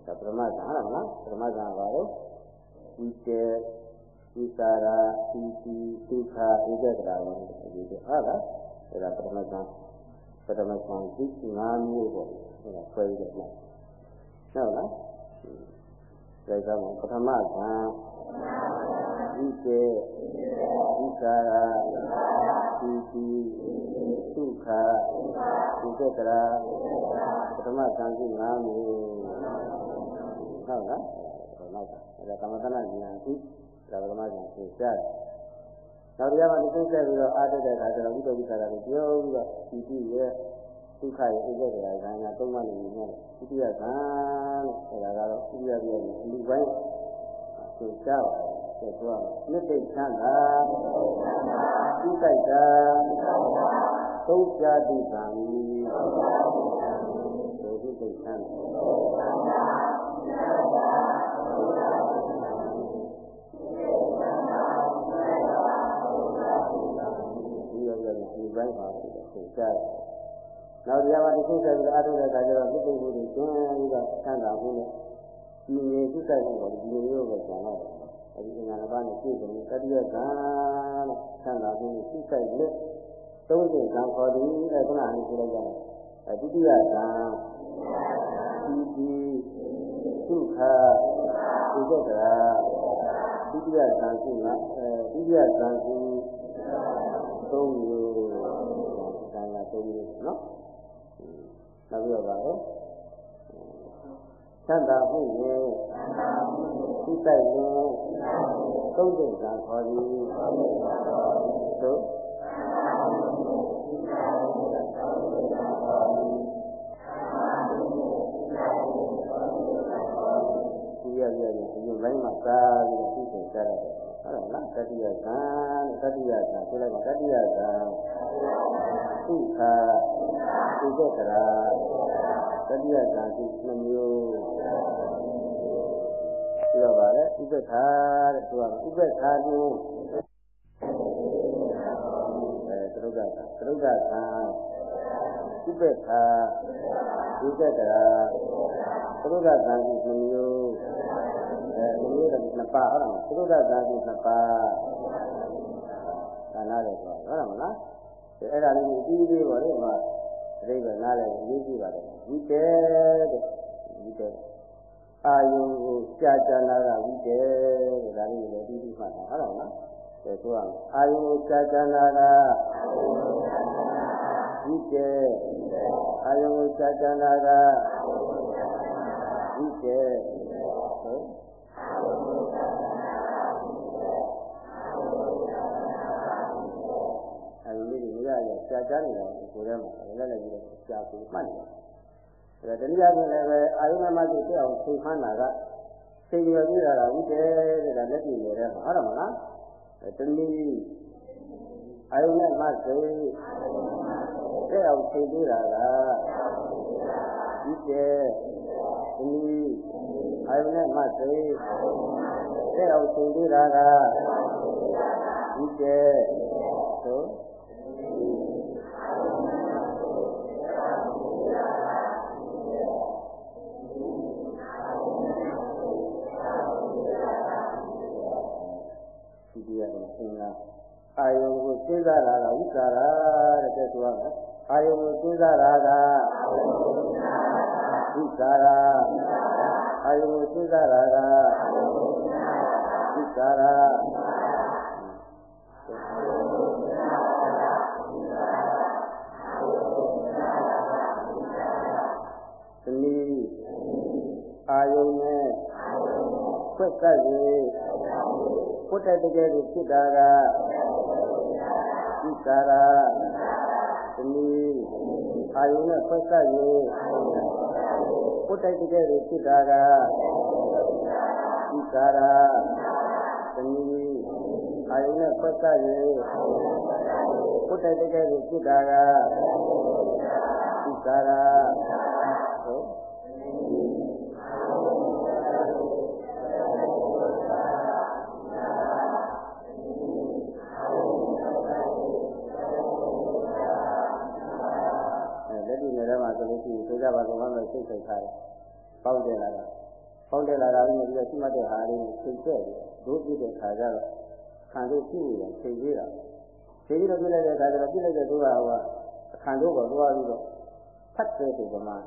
ဒါပရမတ် ဒါပရမတ်ဟာလားပရမတ်ကဘာလို့ဝိတေဝိတာရာသီတိဒုက္ခဧကတရာလို့ဒီလိုဟာလားအဲဒါပရမတ်ကပရမတ်ကဒီငါးမျိုးပေါ့အဲဒါဆွဲရတဲ့ဟုတ်လားဒါကြောင့်ပထမကဝိတေဝိတာရာသီတိဒုက္ခဒီကတရာပထမကံစု၅မျိုး ဟုတ်လားနောက်ကဒါကမ္မသနာဉာဏ်ရှိဒါပထမကံသိရှားနောက်တရားမှသိသိပြီးတော့အားတက်တဲ့အခါကျတော့ဝိတ္တဝိသရာကိုပြောပြီးတော့ဒီတိရဲ့ဒုက္ခရဲ့ဥပ္ပဒေရာကံကသုံးပါးနေနေတယ်ဒုတိယကံလို့ဆိုတာကတော့ဒုတိယပြည့်ရဲ့လူပိုင်းသိရှားပါတယ်ဆိုတော့နှစ်သိချမ်းသာဤတိုက်တာသုံးပြတိကံဤဒုတိသိချမ်းဒီရ ရဒီပိုင်းပါသိရှားနောက်တရားမှာတစ်ခုဆက်ပြီးအားထုတ်တဲ့အခါကျတော့မြစ်သိမှုတွေကျင်းပြီးတော့ဆန်းတာမှုနဲ့ဒီနေသိတဲ့မှုကိုဒီလိုမျိုးပဲကျန်တော့တယ်အဲဒီအင်္ဂါနှစ်ပါးနဲ့ပြည့်စုံတဲ့တတိယကံတဲ့ဆန္ဒမှုသိတဲ့လက်သုံးစဉ်ကံခေါ်သည်တဲ့ခုနကပြောလိုက်ကြတယ်အဲဒုတိယကံဒီဒီဒုက္ခဒီကတရာဒုတိယကံရှိလားအဲဒုတိယကံရှိသုံးမျိုး ကံကသုံးမျိုးနော်နောက်ပြီးတော့ပါတော့သတ္တမှုရဲ့သိတိုက်ရင်သုံးစိတ်ကံခေါ်သည်သို့ဒီရရဒီဒီဘိုင်းမှာသာပြီးသိစိတ်ကြရတယ်ဟုတ်လားတတိယကံတတိယကံဆိုလိုက်ပါတတိယကံ သုခသုကတရာတတိယကံရှိနှမျိုးပြီးတော့ဗါလဲဥပ္ပခာတဲ့သူကဥပ္ပခာမျိုးအဲသရုပ်ကသရုပ်ကကံဥပ္ပခာဥပ္ပကရာသရုပ်ကကံရှိနှမျိုးအဲနှမျိုးတော့နှစ်ပါးဟုတ်လားသရုပ်ကကံရှိနှစ်ပါးဒါနားတယ်ဆိုဟုတ်လားမလား အဲ့ဒါလေးကိုအပြီးလေးပေါ့လေမှာအတိတ်ကနားလည်းရေးကြည့်ပါတယ်ဝိတေတဲ့ဝိတေအာယုကိုကြာကြာလာတာဝိတေတဲ့ဒါလေးလည်းပြီးပြီးမှတ်တာဟုတ်လားနော်ဒါဆိုအောင်အာယုကိုကြာကြာလာတာဝိတေအာယုကိုကြာကြာလာတာဝိတေဟုတ် အဲဒီလေးတွေမရရကြာကြာနေတာကိုယ်ထဲမှာလည်းလည်းပြီးတော့ကြာကိုမှတ်နေတာဒါတနည်းအားဖြင့်လည်းပဲအာယုဏမသိသိအောင်သိမှန်းတာကသိရပြရတာဥတည်တဲ့ဒါလက်ပြနေတဲ့မှာဟုတ်တယ်မလားတနည်းအာယုဏမသိသိအောင်သိပြတာကဥတည်တနည်းအာယုဏမသိသိအောင်သိပြတာကဥတည် ဒုတိယကအင်္ဂါအာယုံကိုစဉ်းစားတာကဝိကာရတဲ့တဲ့ဆိုရမယ်အာယုံကိုစဉ်းစားတာကဝိကာရအာယုံကိုစဉ်းစားတာကကာရာသမီးအာယုန်နဲ့ဖွက်ကပ်၍พุ ကိုယ်တိုင်တကယ်ကိုဖြစ်တာကသစ္စာရာသမီးအာယုနဲ့ဖွဲ့ဆက်ရင်ကိုယ်တိုင်တကယ်ကိုဖြစ်တာကသစ္စာရာသမီးအာယုနဲ့ဖွဲ့ဆက်ရင်ကိုယ်တိုင်တကယ်ကိုဖြစ်တာကသစ္စာရာ ကြပါကောင်မှစိတ်စိတ်ထားတယ်။ပေါက်တယ်လာတာပေါက်တယ်လာတာပြီးတော့ရှိမှတ်တဲ့ဟာလေးကိုချိန်ကျက်ပြီးဒုပြည့်တဲ့ခါကျတော့ခံလို့ပြည့်နေတယ်ချိန်သေးတာ။ချိန်ပြီးတော့ပြည့်လိုက်တဲ့ခါကျတော့ပြည့်လိုက်တဲ့သူကဟိုကအခါတို့ကသွားပြီးတော့ဖတ်တဲ့ဒီကမှာ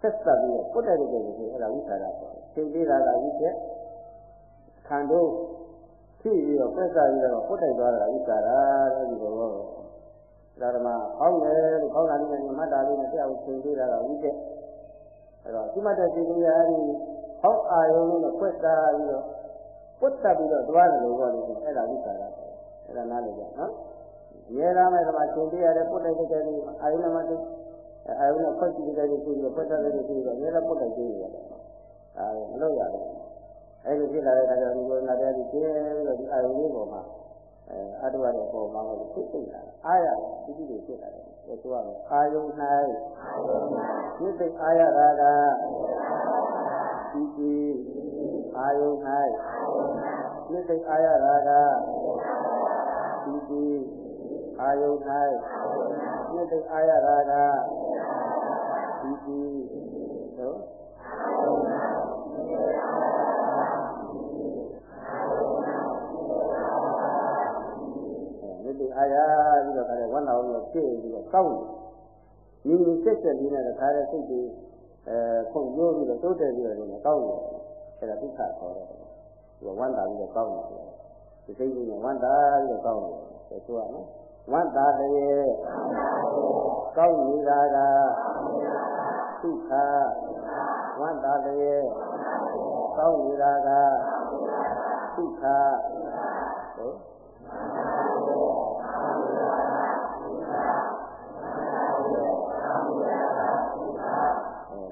ဆက်ဆက်ပြီးတော့ပုတ်တဲ့တဲ့ကိုအဲ့ဒါဝိသရာပေါ့။ချိန်သေးတာကဝိကျက်အခါတို့ဖြည့်ပြီးတော့ပြက်စားပြီးတော့ပုတ်တိုက်သွားတာဝိသရာတဲ့ဒီဘော ဒါဓမ္မဟောင်းတယ်လို့ဟောင်းတာလေးနဲ့မှတ်တာလေးနဲ့တရားကိုသင်ပေးတာကဝိတက်အဲတော့ဒီမှတ်တဲ့ဒီကရာဒီဟောင်းအာယုံလေးနဲ့ဖွက်တာပြီးတော့ပုတ်တက်ပြီးတော့သွားတယ်လို့ပြောလို့အဲ့ဒါဝိသရာအဲ့ဒါနားလည်ကြနော်ရဲရမယ်ဓမ္မသင်ပေးရတဲ့ပုတ်တဲ့တဲ့လေးအာယုံနဲ့မှတ်တဲ့အာယုံနဲ့ဖွက်ကြည့်တဲ့လေးပြီးတော့ဖွက်တဲ့လေးပြီးတော့ရဲရပုတ်တဲ့ကြည့်ရတယ်အဲမလို့ရတယ်အဲ့ဒီဖြစ်လာတဲ့အခါကျတော့ဒီလိုနာတရားကြီးကျင်းပြီးတော့ဒီအာယုံလေးပေါ်မှာ အဲအတုရတဲ့ပုံမှာလို့ဖြစ်သိလာတယ်အာရတိတိတွေဖြစ်လာတယ်အဲဆိုရမယ်အာယုံ၌စိတ်သိအာရတာကဒီဒီအာယုံ၌စိတ်သိအာရတာကဒီဒီအာယုံ၌စိတ်သိအာရတာကဒီဒီဟုတ် အားရပြီးတော့ခါတဲ့ဝမ်းတော်ကိုဖြစ်ပြီးတော့ကောင်းတယ်ညီညီဆက်ဆက်ပြီးတော့ခါတဲ့စိတ်တွေအဲခုန်ရိုးပြီးတော့တိုးတက်ပြီးတော့နေကောင်းတယ်အဲဒါဒုက္ခခေါ်တယ်ဒီဝမ်းတာပြီးတော့ကောင်းတယ်ဒီစိတ်ကြီးနဲ့ဝမ်းတာပြီးတော့ကောင်းတယ်ဆိုဆိုရမယ်ဝမ်းတာတည်းကောင်းနေတာကဒုက္ခဝမ်းတာတည်းကောင်းနေတာကဒုက္ခဟုတ်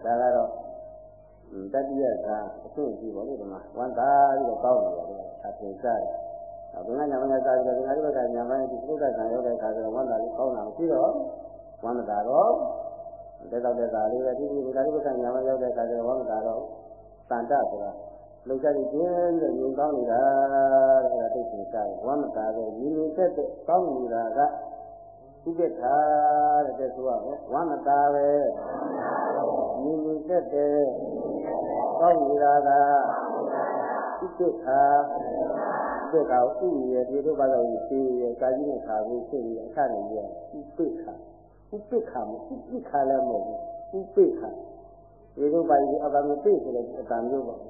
ဒါကတော့တတိယကအဆင့်ကြီးပေါ့လေဒီမှာဝန္တာပြီးတော့ကောင်းနေတယ်အပြင်စားတယ်။ဘုရားညာမညာစားပြီးတော့ဒီငါတို့ကညာမညာဒီသုဒ္ဓဆံရောက်တဲ့အခါကျတော့ဝန္တာလေးကောင်းတာမရှိတော့ဝန္တာတော့တက်တော့တက်တာလေးပဲဒီဒီဒီဘုရားညာမရောက်တဲ့အခါကျတော့ဝန္တာတော့တန်တဆိုတာလုံချပြီးကျင်းပြီးညင်ကောင်းနေတာတဲ့အဲဒါသိချင်စားတယ်ဝန္တာပဲညီညီတက်တက်ကောင်းနေတာက ဥပ္ပထာတဲ့ဆိုရမယ်ဝန္တာပဲညီညီတက်တဲ့ကောင်းနေတာကဥပ္ပခာဥပ္ပခာဥရည်ဒီလိုပါတော့ရှိရကာကြီးနဲ့ခါပြီးဖြစ်ပြီးအခနဲ့ရဥပ္ပခာဥပ္ပခာမဥပ္ပခာလည်းမဟုတ်ဘူးဥပ္ပခာဒီလိုပါကြီးအပမသိဆိုတဲ့အတန်မျိုးပေါ့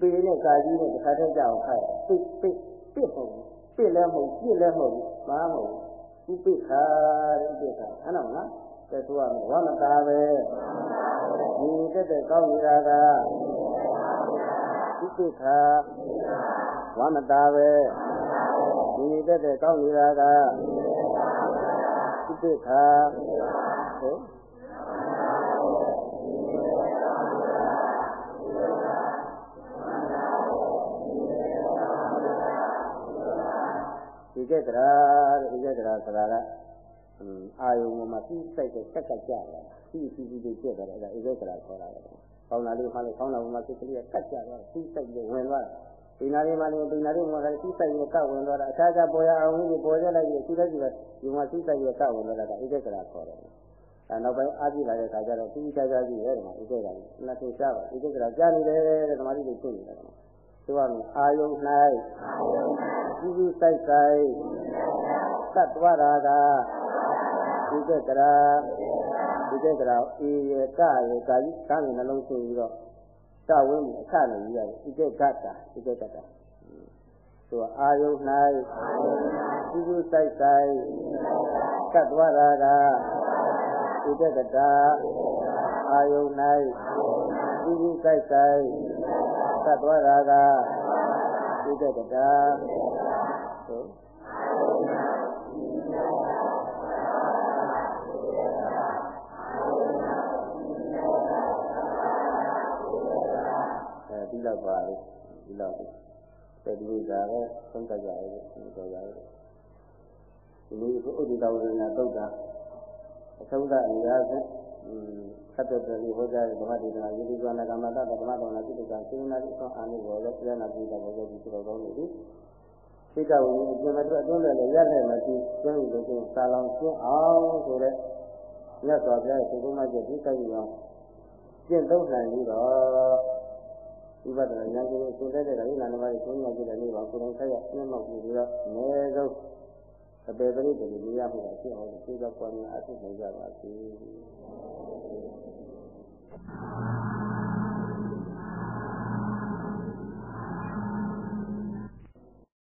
ပေနဲ့ကာကြီးနဲ့တစ်ခါတည်းကြောက်ခိုက်ပိပိပိဟုတ်ပိလည်းမဟုတ်ပြစ်လည်းမဟုတ်ဘာမဟုတ် ဥပ္ပခာတဲ့ဥပ္ပခာအဲ့တော့နော်တဲ့ဆိုရမယ်ဝမတာပဲဒီတက်တဲ့ကောင်းနေတာကဥပိ္ပခာဝမတာပဲဒီတက်တဲ့ကောင်းနေတာကဥပိ္ပခာဟုတ် ဒီကဲတရာဒီကဲတရာဆိုတာကအာယုံမှာပြီးစိုက်တဲ့စက်ကကြတယ်ပြီးပြီးပြီးပြည့်တယ်အဲ့ဒါဧကကရာခေါ်တာပဲ။ကောင်းတာလေးမှလည်းကောင်းတာမှစိတ်ကလေးကကတ်ကြတော့ပြီးစိုက်ပြီးဝင်သွားတယ်။ဒီနာလေးမှလည်းဒီနာလေးမှလည်းပြီးစိုက်ပြီးကတ်ဝင်သွားတာအခြားခြားပေါ်ရအောင်ကြီးပေါ်ရလိုက်ပြီးသူလည်းဒီကဒီမှာပြီးစိုက်ပြီးကတ်ဝင်သွားတာဧကကရာခေါ်တယ်။အဲနောက်ပိုင်းအားပြလာတဲ့အခါကျတော့ပြီးခြားခြားကြည့်ရတယ်ဧကကရာနှစ်သိစားပါဧကကရာကြားနေတယ်တဲ့ဓမ္မတိတွေဖြစ်နေတယ်။ ဆိုရမယ်အာယုံ၌ပြီးပြီးစိုက်စိုက်သတ်သွားတာကဒီကကရာဒီကကရာအေရကရကာကြီးကမ်းနှလုံးသွင်းပြီးတော့တဝင်းအခနဲ့ကြီးရတယ်ဒီကကတာဒီကကတာသူအာယု၌ကုကုဆိုင်ဆိုင်ကတ်သွားတာကဣတကတာအာယု၌ကုကုဆိုင်ဆိုင် ကတ်သွားတာကဣတကတာအဲဒီလောက်ပါလေဒီလောက်တဲ့ဒီကလည်းသုံးတတ်ကြရတယ်ပြောကြရတယ်ဒီလိုဥဒိတဝရဏသုတ်တာအဆုံးသအရာဖြင့် သတ္တတရီဟောကြားတဲ့ဓမ္မဒေသနာယတိကွာနာကမ္မတဓမ္မတော်နာတိတ္တကစေနာတိသောအာနုဘောလည်းပြရနာပိတာဘောလည်းဒီလိုကောင်းနေပြီစိတ်ကဝိညာဉ်ပြင်မဲ့အတွင်းလည်းလည်းရက်လည်းမရှိကျင်းလို့ချင်းစာလောင်ရှင်းအောင်ဆိုတဲ့မြတ်စွာဘုရားရဲ့သုခမကျဒီဆိုင်ရောကျင့်သုံးနိုင်ပြီးတော့ဝိပဿနာဉာဏ်ကြီးကိုသင်တဲ့တဲ့ကိလနမကြီးသုံးရကြတဲ့နေ့ပါကိုယ်တိုင်ဆက်ရမျက်မှောက်ပြီးတော့အနည်းဆုံး အပေပရိသေလူရမှုအဖြစ်အောင်စေတပွားများအထုနိုင်ကြပါစေ။